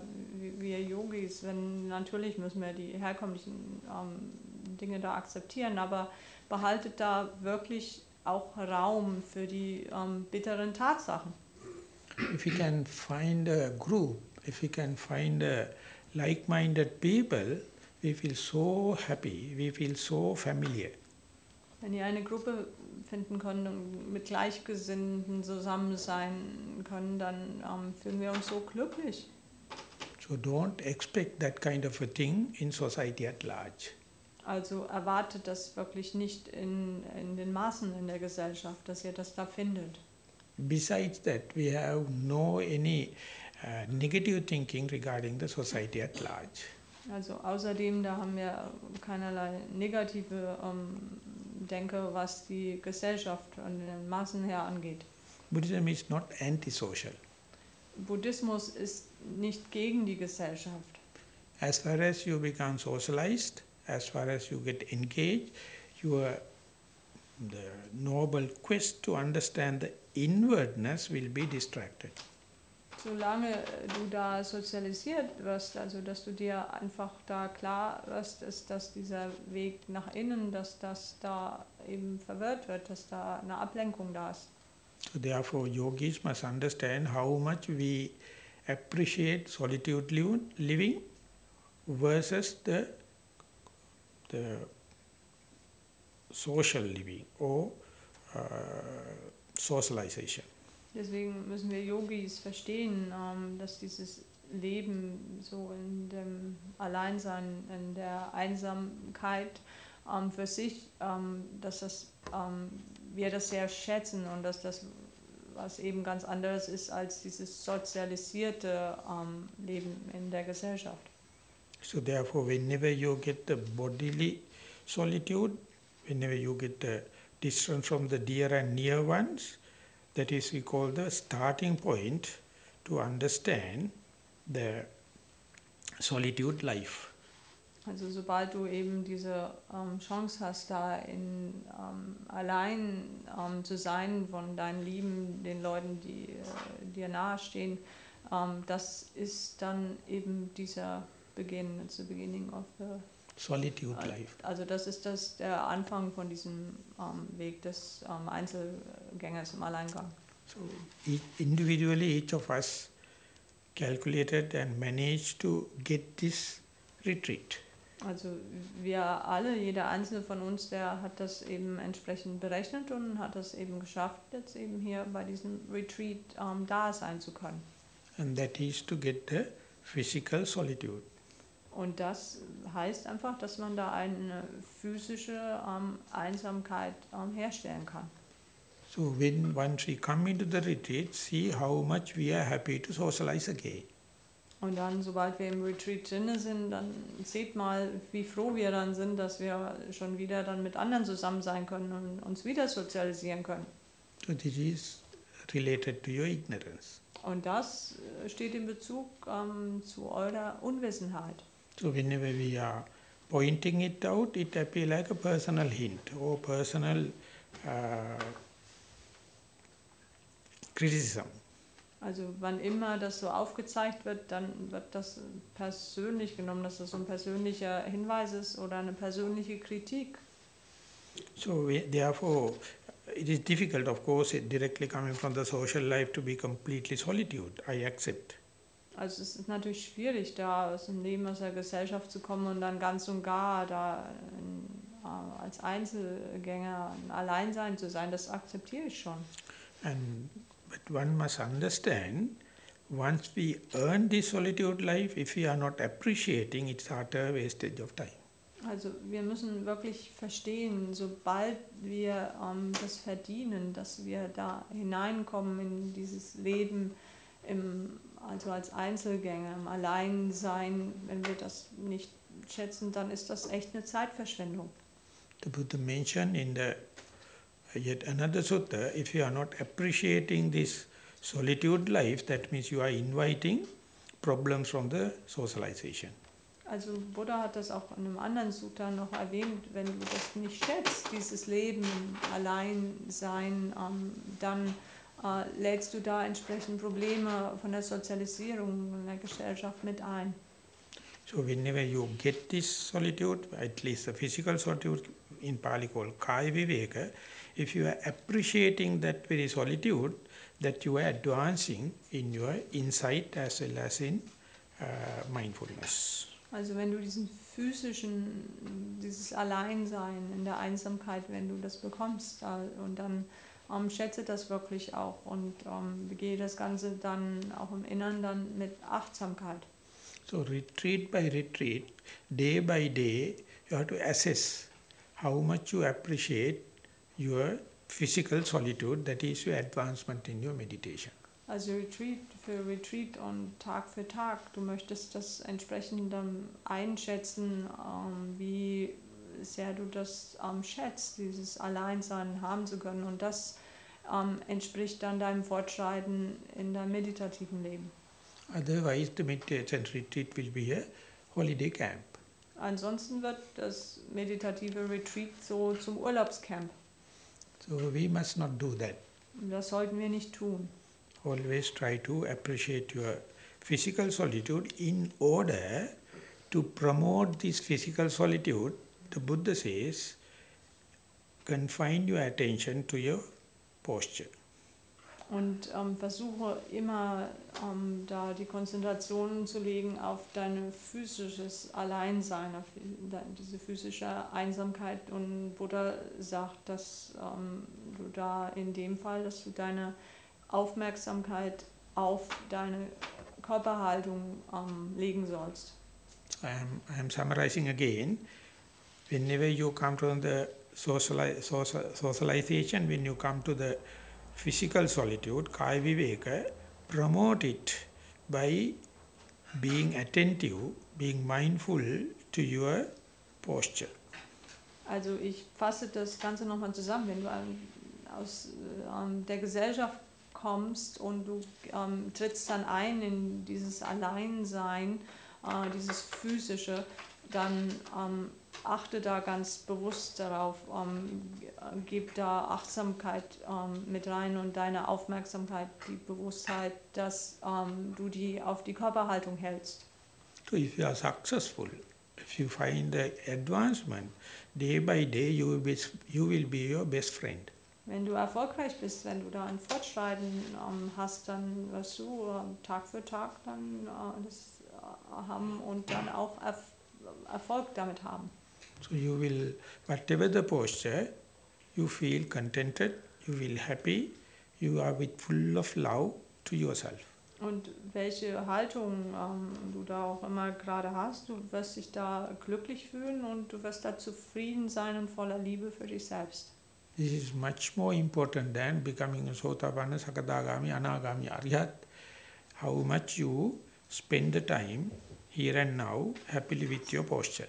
wir- Yogis, wenn, natürlich müssen wir die herkömmlichen ähm, Dinge da akzeptieren, aber behaltet da wirklich auch Raum für die ähm, bitteren Tatsachen. If we can find a group, if we can find a like-minded people, we feel so happy, we feel so familiar. Wenn ihr eine Gruppe finden könnt und mit Gleichgesinnten zusammen sein können, dann ähm, fühlen wir uns so glücklich. So don't expect that kind of a thing in society at large. Also erwartet das wirklich nicht in, in den Maßen in der Gesellschaft, dass ihr das da findet. Besides that, we have no any uh, negative thinking regarding the society at large. Also außerdem, da haben wir keinerlei negative ähm, Denke, was die Gesellschaft an den Maßen her angeht. Buddhism is not antisocial. Buddhismus ist nicht gegen die Gesellschaft. As far as you become socialized, as far as you get engaged, your the noble quest to understand the inwardness will be distracted. Solange du da sozialisiert wirst, also dass du dir einfach da klar wirst, ist, dass dieser Weg nach innen, dass das da eben verwirrt wird, dass da eine Ablenkung da ist. So therefore, yogis must understand how much we appreciate solitude liv- living versus the the social living or uh, socialization. Deswegen müssen wir Yogis verstehen, ähm, dass dieses Leben so in dem Alleinsein, in der Einsamkeit ähm, für sich, ähm, dass das, wir das sehr schätzen und dass das was eben ganz anderes ist als dieses sozialisierte Leben in der Gesellschaft. So therefore, whenever you get the bodily solitude, whenever you get the distance from the dear and near ones, that is we call the starting point to understand the solitude life. Also sobald du eben diese ähm, Chance hast, da in ähm, allein ähm, zu sein von deinen Lieben, den Leuten, die äh, dir nahestehen, ähm, das ist dann eben dieser Beginn, it's the beginning of the Solitude life. Also das ist das der Anfang von diesem ähm, Weg des ähm, Einzelgängers im Alleingang. So each, individually, each of us calculated and managed to get this retreat. Also wir alle, jeder einzelne von uns, der hat das eben entsprechend berechnet und hat das eben geschafft, jetzt eben hier bei diesem Retreat ähm, da sein zu können. And that is to get the physical solitude. Und das heißt einfach, dass man da eine physische ähm, Einsamkeit ähm, herstellen kann. So when once we come into the retreat, see how much we are happy to socialize again. Und dann, sobald wir im Retreat drin sind, dann seht mal, wie froh wir dann sind, dass wir schon wieder dann mit anderen zusammen sein können und uns wieder sozialisieren können. So this is related to your ignorance. Und das äh, steht in Bezug ähm, zu eurer Unwissenheit. So whenever we are pointing it out, it appears like a personal hint or personal uh, criticism. Also wann immer das so aufgezeigt wird, dann wird das persönlich genommen, dass das so ein persönlicher Hinweis ist oder eine persönliche Kritik. So we, therefore, it is difficult, of course, it directly coming from the social life to be completely solitude. I accept. Also es ist natürlich schwierig, da aus dem Leben aus der Gesellschaft zu kommen und dann ganz und gar da in, äh, als Einzelgänger allein sein zu sein. Das akzeptiere ich schon. And but one must understand, once we earn this solitude life, if we are not appreciating, it's utter wastage of time. Also wir müssen wirklich verstehen, sobald wir ähm, das verdienen, dass wir da hineinkommen in dieses Leben, im, also als Einzelgänger, im Alleinsein, wenn wir das nicht schätzen, dann ist das echt eine Zeitverschwendung. The Buddha mentioned in the yet another sutta, if you are not appreciating this solitude life, that means you are inviting problems from the socialization. Also Buddha hat das auch in einem anderen Sutta noch erwähnt, wenn du das nicht schätzt, dieses Leben Alleinsein, ähm, dann äh, lädst du da entsprechend Probleme von der Sozialisierung in der Gesellschaft mit ein. So whenever you get this solitude, at least the physical solitude in Pali called Kaya Viveka, if you are appreciating that very solitude, that you are advancing in your insight as well as in uh, mindfulness. Also wenn du diesen physischen, dieses Alleinsein in der Einsamkeit, wenn du das bekommst und dann ähm, schätze das wirklich auch und ähm, begehe das Ganze dann auch im Innern dann mit Achtsamkeit. So retreat by retreat, day by day, you have to assess how much you appreciate your physical solitude, that is your advancement in your meditation. Also Retreat für Retreat und Tag für Tag. Du möchtest das entsprechend ähm, einschätzen, ähm, wie sehr du das ähm, schätzt, dieses Alleinsein haben zu können. Und das ähm, entspricht dann deinem Fortschreiten in deinem meditativen Leben. Otherwise, the meditation retreat will be a holiday camp. Ansonsten wird das meditative Retreat so zum Urlaubscamp. So we must not do that. Das sollten wir nicht tun. Always try to appreciate your physical solitude in order to promote this physical solitude. The Buddha says, confine your attention to your posture. Und ähm, versuche immer ähm, da die Konzentration zu legen auf dein physisches Alleinsein, auf die- diese physische Einsamkeit. Und Buddha sagt, dass ähm, du da in dem Fall, dass du deine Aufmerksamkeit auf deine Körperhaltung ähm, legen sollst. I am, I am summarizing again. Whenever you come to the sociali- social, socialization, when you come to the physical solitude, Kaya Viveka, promote it by being attentive, being mindful to your posture. Also ich fasse das Ganze nochmal zusammen. Wenn du ähm, aus ähm, der Gesellschaft kommst und du ähm, trittst dann ein in dieses Alleinsein, äh, dieses physische, dann ähm, achte da ganz bewusst darauf, ähm, äh, gib da Achtsamkeit ähm, mit rein und deine Aufmerksamkeit, die Bewusstheit, dass ähm, du die auf die Körperhaltung hältst. So if you are successful, if you find the advancement, day by day you will be, you will be your best friend. Wenn du erfolgreich bist, wenn du da ein Fortschreiten ähm, hast, dann wirst du ähm, Tag für Tag dann äh, das äh, haben und dann auch Erf Erfolg damit haben. So you will, whatever the posture, you feel contented, you feel happy, you are with full of love to yourself. Und welche Haltung ähm, du da auch immer gerade hast, du wirst dich da glücklich fühlen und du wirst da zufrieden sein und voller Liebe für dich selbst. This is much more important than becoming a Sotapanna, Sakadagami, Anagami, Arhat. How much you spend the time here and now happily with your posture.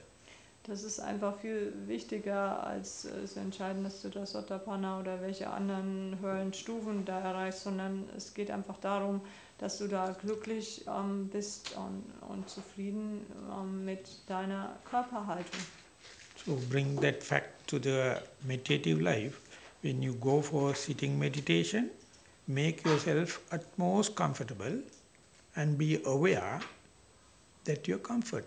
Das ist einfach viel wichtiger, als äh, zu entscheiden, dass du das Sotapanna oder welche anderen höheren da erreichst, sondern es geht einfach darum, dass du da glücklich ähm, bist und, und zufrieden ähm, mit deiner Körperhaltung. So bring that fact to the meditative life. When you go for sitting meditation, make yourself utmost comfortable and be aware that you're comfort.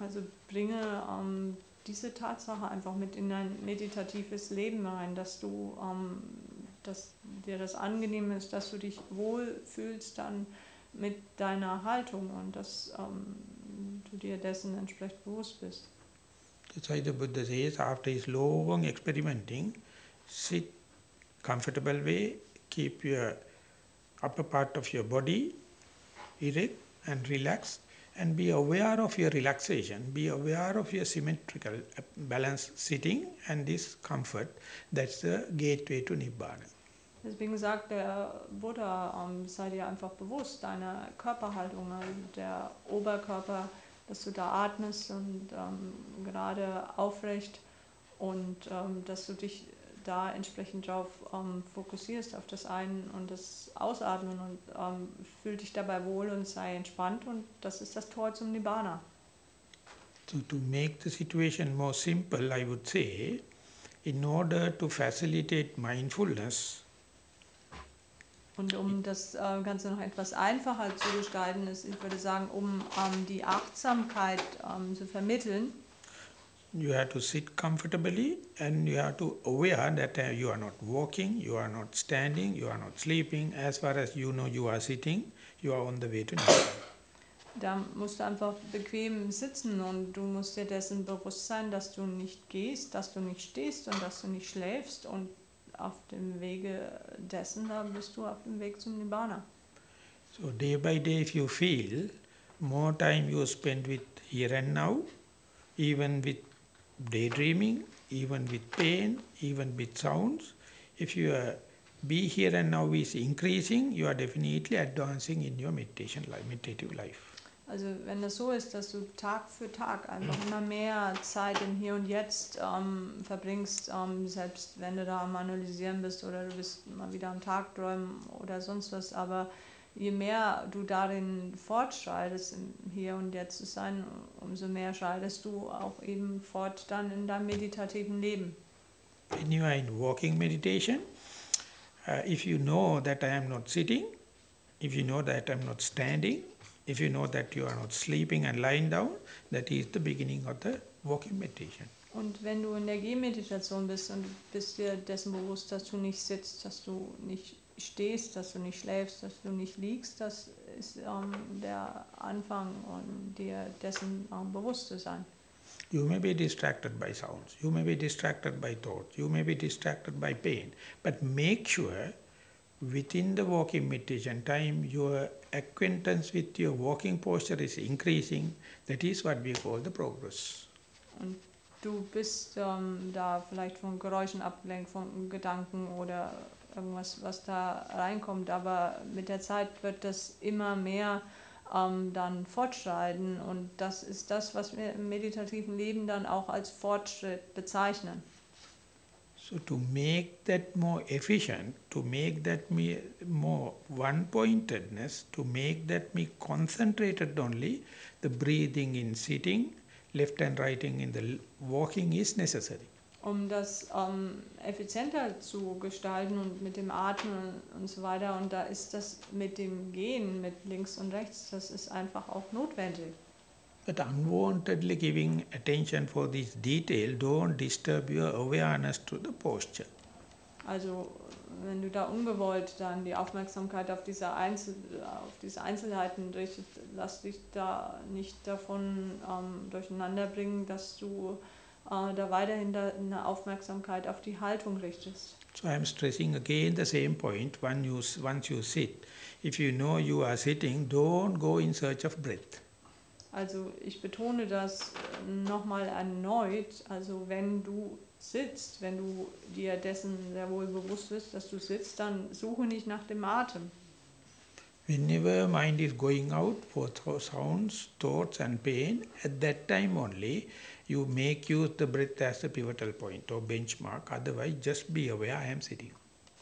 Also bringe ähm, diese Tatsache einfach mit in dein meditatives Leben rein, dass du, ähm, dass dir das angenehm ist, dass du dich wohl fühlst dann mit deiner Haltung und dass ähm, du dir dessen entsprechend bewusst bist. That's why the Buddha says after his long experimenting, sit comfortable way, keep your upper part of your body erect and relaxed and be aware of your relaxation, be aware of your symmetrical uh, balanced sitting and this comfort. That's the gateway to Nibbana. Deswegen sagt der Buddha, ähm, sei dir einfach bewusst deiner Körperhaltung, also der Oberkörper, dass du da atmest und ähm, gerade aufrecht und ähm, dass du dich da entsprechend darauf ähm, fokussierst, auf das Ein- und das Ausatmen und ähm, fühl dich dabei wohl und sei entspannt und das ist das Tor zum Nibbana. So to make the situation more simple, I would say, in order to facilitate mindfulness, Und um das äh, Ganze noch etwas einfacher zu gestalten, ist, ich würde sagen, um ähm, die Achtsamkeit ähm, zu vermitteln, You have to sit comfortably and you have to aware that uh, you are not walking, you are not standing, you are not sleeping. As far as you know you are sitting, you are on the way to. Da musst du einfach bequem sitzen und du musst dir dessen bewusst sein, dass du nicht gehst, dass du nicht stehst und dass du nicht schläfst und auf dem Wege dessen, da bist du auf dem Weg zum Nibbana. So day by day if you feel more time you spend with here and now, even with daydreaming, even with pain, even with sounds. If your uh, be here and now is increasing, you are definitely advancing in your meditation life, meditative life. Also wenn das so ist, dass du Tag für Tag einfach immer mehr Zeit im Hier und Jetzt ähm, verbringst, ähm, selbst wenn du da am Analysieren bist oder du bist mal wieder am Tagträumen oder sonst was, aber je mehr du darin fortschreitest, im Hier und Jetzt zu sein, umso mehr schreitest du auch eben fort dann in deinem meditativen Leben. When you are in walking meditation, uh, if you know that I am not sitting, if you know that I am not standing, if you know that you are not sleeping and lying down, that is the beginning of the walking meditation. Und wenn du in der Gehmeditation bist und bist dir dessen bewusst, dass du nicht sitzt, dass du nicht stehst, dass du nicht schläfst, dass du nicht liegst, das ist ähm, der Anfang und dir dessen ähm, bewusst zu sein. You may be distracted by sounds, you may be distracted by thoughts, you may be distracted by pain, but make sure within the walking meditation time your acquaintance with your walking posture is increasing. That is what we call the progress. Und du bist ähm, da vielleicht von Geräuschen abgelenkt, von Gedanken oder irgendwas, was da reinkommt, aber mit der Zeit wird das immer mehr ähm, dann fortschreiten und das ist das, was wir im meditativen Leben dann auch als Fortschritt bezeichnen. So to make that more efficient, to make that me more one-pointedness, to make that me concentrated only, the breathing in sitting, left and right in the walking is necessary. Um das ähm, effizienter zu gestalten und mit dem Atmen und so weiter. Und da ist das mit dem Gehen, mit links und rechts, das ist einfach auch notwendig. But unwantedly giving attention for this detail, don't disturb your awareness to the posture. Also wenn du da ungewollt dann die Aufmerksamkeit auf diese, Einzel auf diese Einzelheiten richtest, lass dich da nicht davon ähm, durcheinander bringen, dass du da weiterhin eine Aufmerksamkeit auf die Haltung richtest. So I am stressing again the same point when you, once you sit. If you know you are sitting, don't go in search of breath. Also ich betone das nochmal erneut. Also wenn du sitzt, wenn du dir dessen sehr wohl bewusst bist, dass du sitzt, dann suche nicht nach dem Atem. Whenever mind is going out for sounds, thoughts and pain, at that time only you make use the breath as a pivotal point or benchmark. Otherwise, just be aware I am sitting.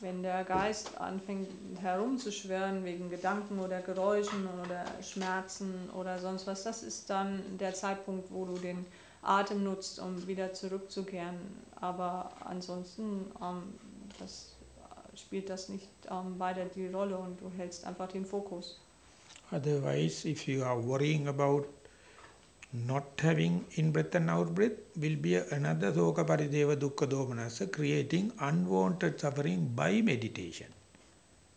Wenn der Geist anfängt herumzuschwirren wegen Gedanken oder Geräuschen oder Schmerzen oder sonst was, das ist dann der Zeitpunkt, wo du den Atem nutzt, um wieder zurückzukehren. Aber ansonsten ähm, das spielt das nicht ähm, weiter die Rolle und du hältst einfach den Fokus. Otherwise, if you are worrying about not having in-breath and out-breath, will be another soka parideva dukkha domanassa, creating unwanted suffering by meditation.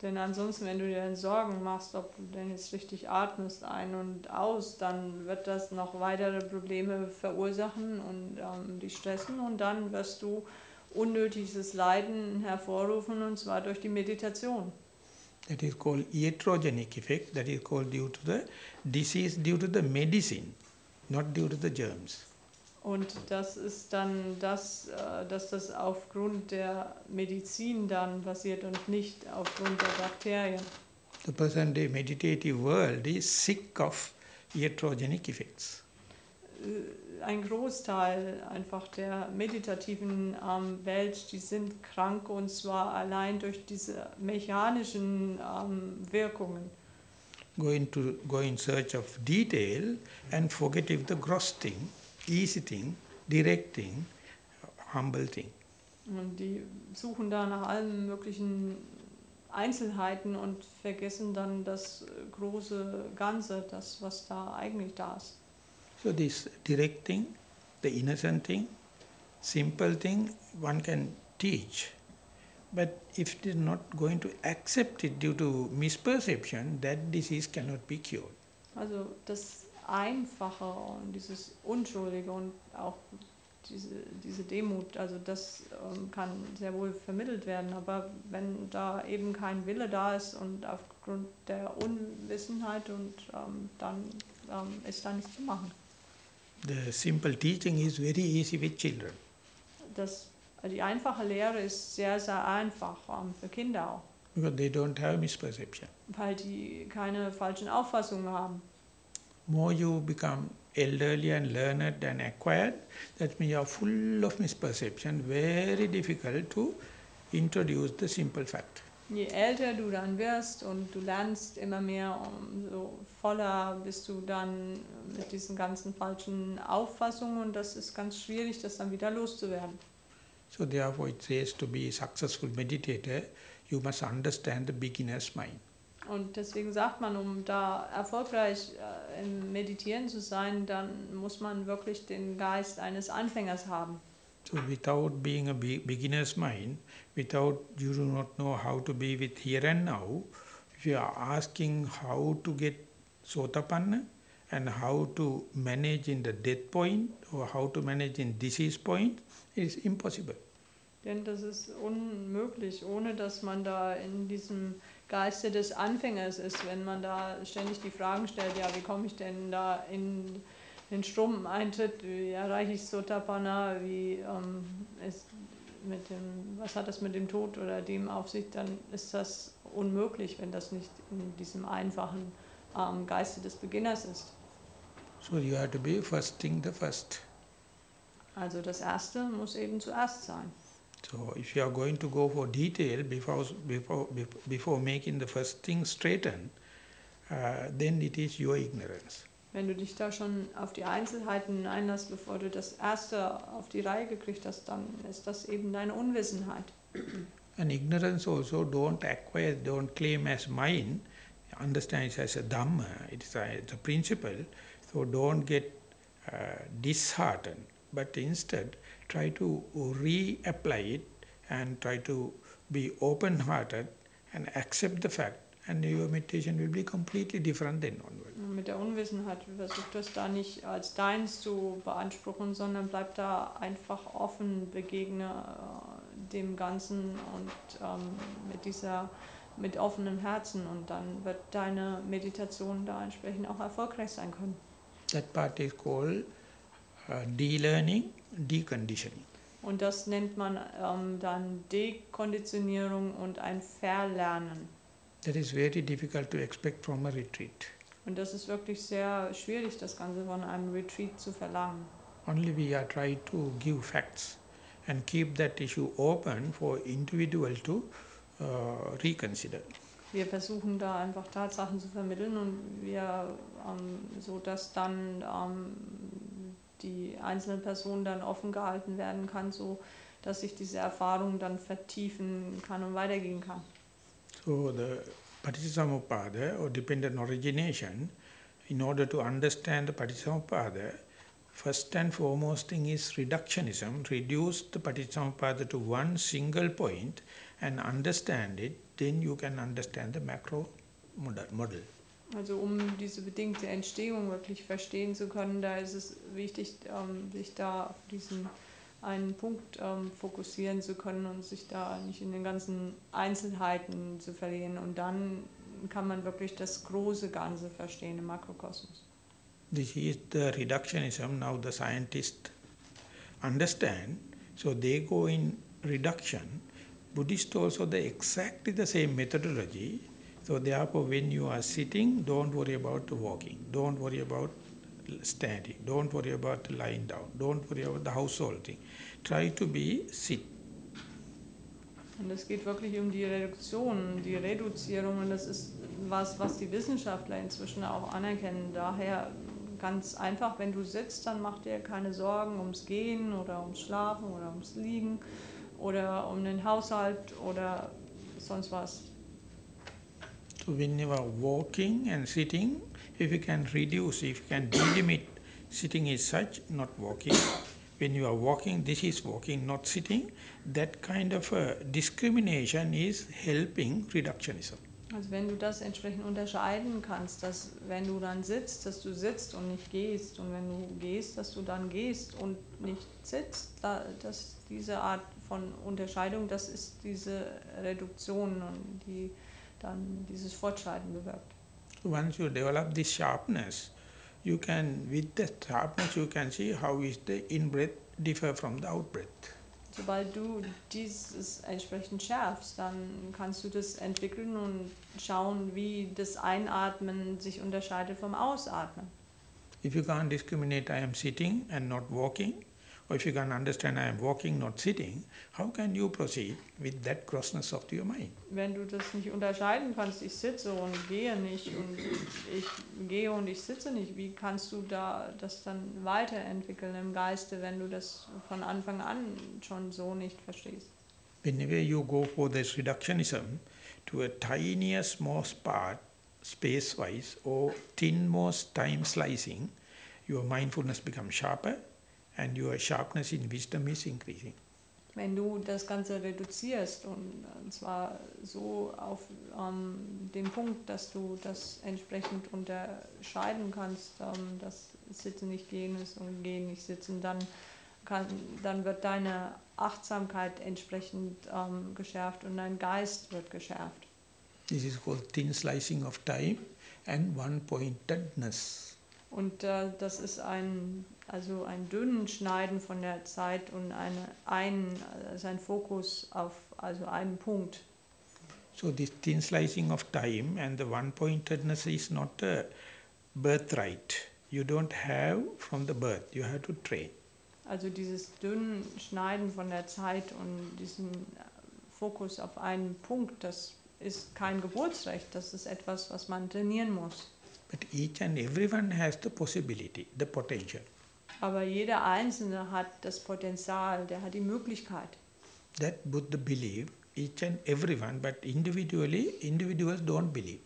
Denn ansonsten, wenn du dir dann Sorgen machst, ob du denn jetzt richtig atmest, ein und aus, dann wird das noch weitere Probleme verursachen und ähm, dich stressen und dann wirst du unnötiges Leiden hervorrufen und zwar durch die Meditation. That is called iatrogenic effect, that is called due to the disease due to the medicine, not due to the germs. Und das ist dann das, äh, dass das aufgrund der Medizin dann passiert und nicht aufgrund der Bakterien. The present day meditative world is sick of iatrogenic effects. Äh, ein Großteil einfach der meditativen ähm, Welt, die sind krank und zwar allein durch diese mechanischen ähm, Wirkungen. Go, into, go in search of detail and forget if the gross thing, easy thing, direct thing, humble thing. Und die suchen da nach allen möglichen Einzelheiten und vergessen dann das große Ganze, das, was da eigentlich da ist. So this direct thing, the innocent thing, simple thing, one can teach. But if it is not going to accept it due to misperception, that disease cannot be cured. Also das Einfache und dieses Unschuldige und auch diese, diese Demut, also das ähm, kann sehr wohl vermittelt werden, aber wenn da eben kein Wille da ist und aufgrund der Unwissenheit und ähm, dann ähm, ist da nichts zu machen. The simple teaching is very easy with children. Das, die einfache Lehre ist sehr, sehr einfach ähm, für Kinder auch, because they don't have misperception. weil die keine falschen Auffassungen haben. More you become elderly and learned and acquired, that means you are full of misperception, very difficult to introduce the simple fact. Je älter du dann wirst und du lernst immer mehr, umso voller bist du dann mit diesen ganzen falschen Auffassungen und das ist ganz schwierig, das dann wieder loszuwerden. So therefore it says to be a successful meditator, you must understand the beginner's mind. Und deswegen sagt man, um da erfolgreich äh, im Meditieren zu sein, dann muss man wirklich den Geist eines Anfängers haben. So without being a be beginner's mind, without you do not know how to be with here and now, if you are asking how to get sotapanna and how to manage in the death point or how to manage in disease point, is impossible. Denn das ist unmöglich, ohne dass man da in diesem Geiste des Anfängers ist, wenn man da ständig die Fragen stellt, ja, wie komme ich denn da in den Stromeintritt, wie erreiche ich Sotapanna, wie ähm, ist mit dem, was hat das mit dem Tod oder dem auf sich, dann ist das unmöglich, wenn das nicht in diesem einfachen ähm, Geiste des Beginners ist. So you have to be first thing the first. Also das Erste muss eben zuerst sein. So if you are going to go for detail before, before, before making the first thing straighten, uh, then it is your ignorance. Wenn du dich da schon auf die Einzelheiten einlässt, bevor du das Erste auf die Reihe gekriegt hast, dann ist das eben deine Unwissenheit. And ignorance also don't acquire, don't claim as mine, understand it as a Dhamma, it is a, it's a principle, so don't get uh, disheartened, but instead try to reapply it and try to be open-hearted and accept the fact and your meditation will be completely different then onward. Mit der Unwissenheit versuch das da nicht als deins zu beanspruchen, sondern bleib da einfach offen, begegne äh, dem Ganzen und ähm, mit dieser mit offenem Herzen und dann wird deine Meditation da entsprechend auch erfolgreich sein können. That part is called uh, de-learning, deconditioning. Und das nennt man ähm, dann Dekonditionierung und ein Verlernen. That is very difficult to expect from a retreat. Und das ist wirklich sehr schwierig, das Ganze von einem Retreat zu verlangen. Only we are trying to give facts and keep that issue open for individual to uh, reconsider. Wir versuchen da einfach Tatsachen zu vermitteln und wir, ähm, so dass dann ähm, die einzelne Person dann offen gehalten werden kann, so dass sich diese Erfahrung dann vertiefen kann und weitergehen kann. So the Patisamuppada or dependent origination, in order to understand the Patisamuppada, first and foremost thing is reductionism. Reduce the Patisamuppada to one single point and understand it, then you can understand the macro model. Also um diese bedingte Entstehung wirklich verstehen zu können, da ist es wichtig, ähm, sich da auf diesen einen Punkt ähm, fokussieren zu können und sich da nicht in den ganzen Einzelheiten zu verlieren. Und dann kann man wirklich das große Ganze verstehen im Makrokosmos. This is the reductionism now the scientists understand. So they go in reduction. Buddhist also the exactly the same methodology. So therefore when you are sitting, don't worry about walking. Don't worry about standing. Don't worry about lying down. Don't worry about the household thing. Try to be sit. Und es geht wirklich um die Reduktion, die Reduzierung und das ist was, was die Wissenschaftler inzwischen auch anerkennen. Daher ganz einfach, wenn du sitzt, dann mach dir keine Sorgen ums Gehen oder ums Schlafen oder ums Liegen oder um den Haushalt oder sonst was. So when you are walking and sitting, if you can reduce, if you can delimit, sitting is such, not walking. When you are walking, this is walking, not sitting. That kind of a discrimination is helping reductionism. Also wenn du das entsprechend unterscheiden kannst, dass wenn du dann sitzt, dass du sitzt und nicht gehst und wenn du gehst, dass du dann gehst und nicht sitzt, da, dass diese Art von Unterscheidung, das ist diese Reduktion, die dann dieses Fortschreiten bewirkt. Once you develop this sharpness, you can, with the sharpness, you can see how is the in-breath differ from the out-breath. Sobald du dieses entsprechend schärfst, dann kannst du das entwickeln und schauen, wie das Einatmen sich unterscheidet vom Ausatmen. If you can't discriminate I am sitting and not walking, or if you can't understand I am walking, not sitting, how can you proceed with that grossness of your mind? Wenn du das nicht unterscheiden kannst, ich sitze und gehe nicht und ich gehe und ich sitze nicht, wie kannst du da das dann weiterentwickeln im Geiste, wenn du das von Anfang an schon so nicht verstehst? Whenever you go for this reductionism to a tiniest most part, space-wise, or thin-most time slicing, your mindfulness becomes sharper and your sharpness in wisdom is increasing. Wenn du das Ganze reduzierst und, und zwar so auf ähm, den Punkt, dass du das entsprechend unterscheiden kannst, ähm, dass Sitzen nicht Gehen ist und Gehen nicht Sitzen, dann, kann, dann wird deine Achtsamkeit entsprechend ähm, geschärft und dein Geist wird geschärft. This is called thin slicing of time and one-pointedness. Und äh, das ist ein, also ein dünnen Schneiden von der Zeit und eine, ein, also ein Fokus auf also einen Punkt. So this thin slicing of time and the one-pointedness is not a birthright. You don't have from the birth, you have to train. Also dieses dünne Schneiden von der Zeit und diesen Fokus auf einen Punkt, das ist kein Geburtsrecht, das ist etwas, was man trainieren muss. But each and everyone has the possibility, the potential. Aber jeder Einzelne hat das Potenzial, der hat die Möglichkeit. That Buddha believe, each and everyone, but individually, individuals don't believe.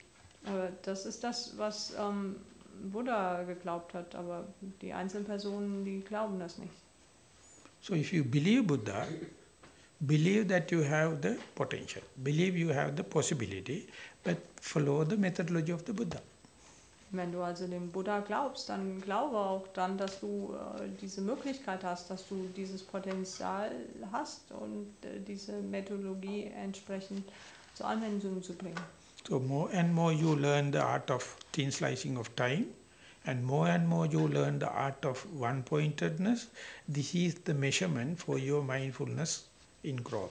Aber das ist das, was ähm, Buddha geglaubt hat, aber die Einzelpersonen, die glauben das nicht. So if you believe Buddha, believe that you have the potential, believe you have the possibility, but follow the methodology of the Buddha. Wenn du also dem Buddha glaubst, dann glaube auch dann, dass du äh, diese Möglichkeit hast, dass du dieses Potenzial hast und äh, diese Methodologie entsprechend zur Anwendung zu bringen. So more and more you learn the art of thin slicing of time, and more and more you learn the art of one-pointedness. This is the measurement for your mindfulness in growth.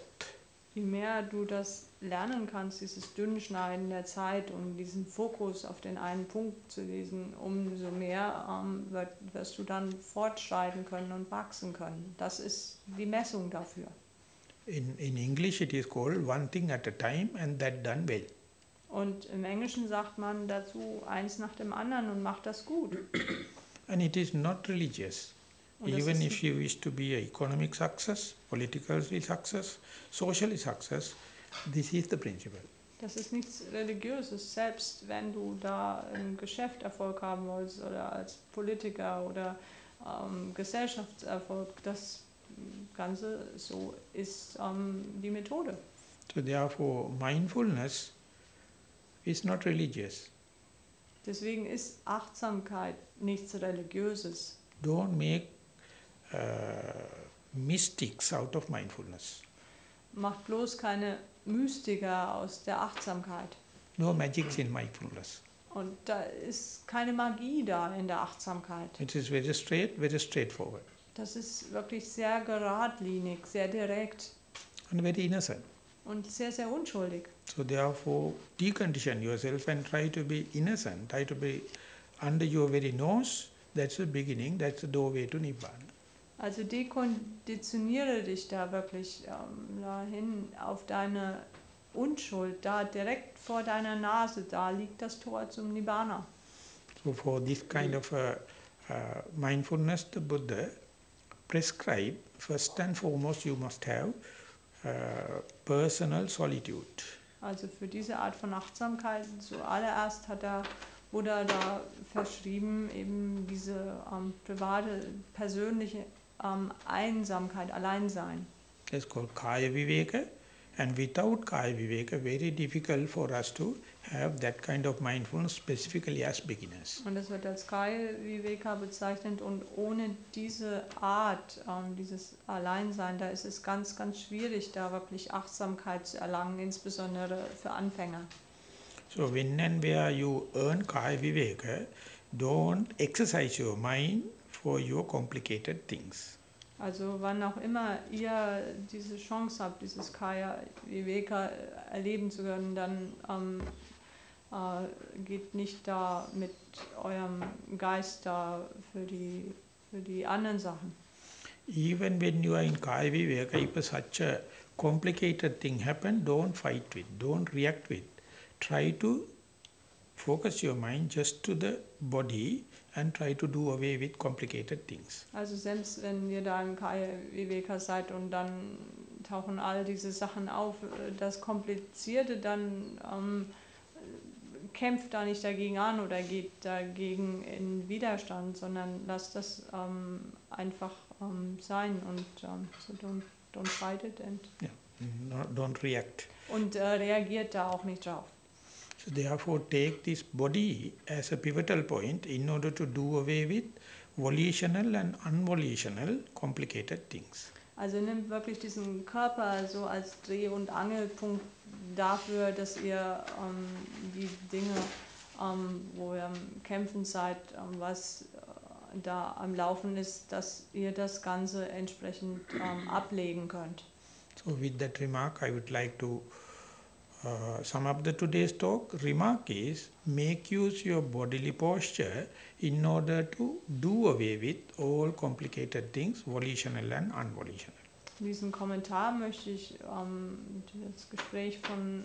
Je mehr du das lernen kannst, dieses Dünnschneiden der Zeit und diesen Fokus auf den einen Punkt zu lesen, umso mehr ähm, wirst du dann fortschreiten können und wachsen können. Das ist die Messung dafür. In, in English it is called one thing at a time and that done well. Und im Englischen sagt man dazu eins nach dem anderen und macht das gut. And it is not religious. Even if you wish to be a economic success, political success, social success, this is the principle. Das ist nichts Religiöses, selbst wenn du da im Geschäft Erfolg haben willst oder als Politiker oder ähm, Gesellschaftserfolg, das Ganze so ist ähm, die Methode. So therefore, mindfulness is not religious. Deswegen ist Achtsamkeit nichts Religiöses. Don't make uh, mystics out of mindfulness. Macht bloß keine Mystiker aus der Achtsamkeit. No magics in mindfulness. Und da ist keine Magie da in der Achtsamkeit. It is very straight, very straightforward, Das ist wirklich sehr geradlinig, sehr direkt and very innocent. und sehr, sehr unschuldig. So therefore, decondition yourself and try to be innocent, try to be under your very nose. That's the beginning, that's the doorway to Nibbana. Also dekonditioniere dich da wirklich ähm, dahin auf deine Unschuld, da direkt vor deiner Nase, da liegt das Tor zum Nibbana. So for this kind of uh, uh, mindfulness, the Buddha prescribed, first and foremost, you must have uh, personal solitude. Also für diese Art von Achtsamkeit zuallererst hat der Buddha da verschrieben, eben diese ähm, private, persönliche ähm, Einsamkeit, Alleinsein. That's called Kaya Viveka And without Kaya Viveka, very difficult for us to have that kind of mindfulness specifically as beginners. Und das wird als Kaya Viveka bezeichnet und ohne diese Art, ähm, dieses Alleinsein, da ist es ganz, ganz schwierig, da wirklich Achtsamkeit zu erlangen, insbesondere für Anfänger. So when and where you earn Kaya Viveka, don't exercise your mind for your complicated things. Also wann auch immer ihr diese Chance habt, dieses Kaya Viveka erleben zu können, dann ähm, äh, geht nicht da mit eurem Geist da für die, für die anderen Sachen. Even when you are in Kaya Viveka, if such a complicated thing happen, don't fight with, don't react with. Try to focus your mind just to the body and try to do away with complicated things. Also selbst wenn ihr da im Viveka seid und dann tauchen all diese Sachen auf, äh, das Komplizierte, dann ähm, kämpft da nicht dagegen an oder geht dagegen in Widerstand, sondern lasst das ähm, einfach ähm, sein und ähm, so don't, don't fight it and, Yeah. No, don't react. und äh, reagiert da auch nicht drauf. So therefore take this body as a pivotal point in order to do away with volitional and unvolitional complicated things. Also nimmt wirklich diesen Körper so als Dreh- und Angelpunkt dafür, dass ihr ähm, die Dinge, ähm, wo ihr am Kämpfen seid, ähm, was äh, da am Laufen ist, dass ihr das Ganze entsprechend ähm, ablegen könnt. So with that remark, I would like to uh, sum up the today's talk. Remark is make use your bodily posture in order to do away with all complicated things, volitional and unvolitional. In diesem Kommentar möchte ich ähm, das Gespräch von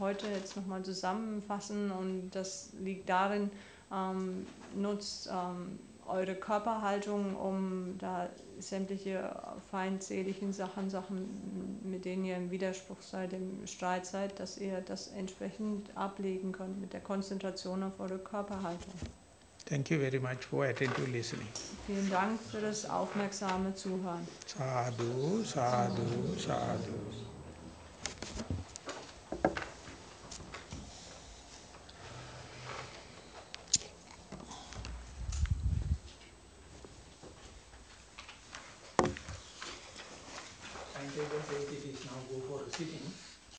heute jetzt nochmal zusammenfassen und das liegt darin, ähm, nutzt ähm, eure Körperhaltung, um da sämtliche feindseligen Sachen, Sachen, mit denen ihr im Widerspruch seid, im Streit seid, dass ihr das entsprechend ablegen könnt mit der Konzentration auf eure Körperhaltung. Thank you very much for attentive listening. Vielen Dank für das aufmerksame Zuhören. Sadhu, sadhu, sadhu.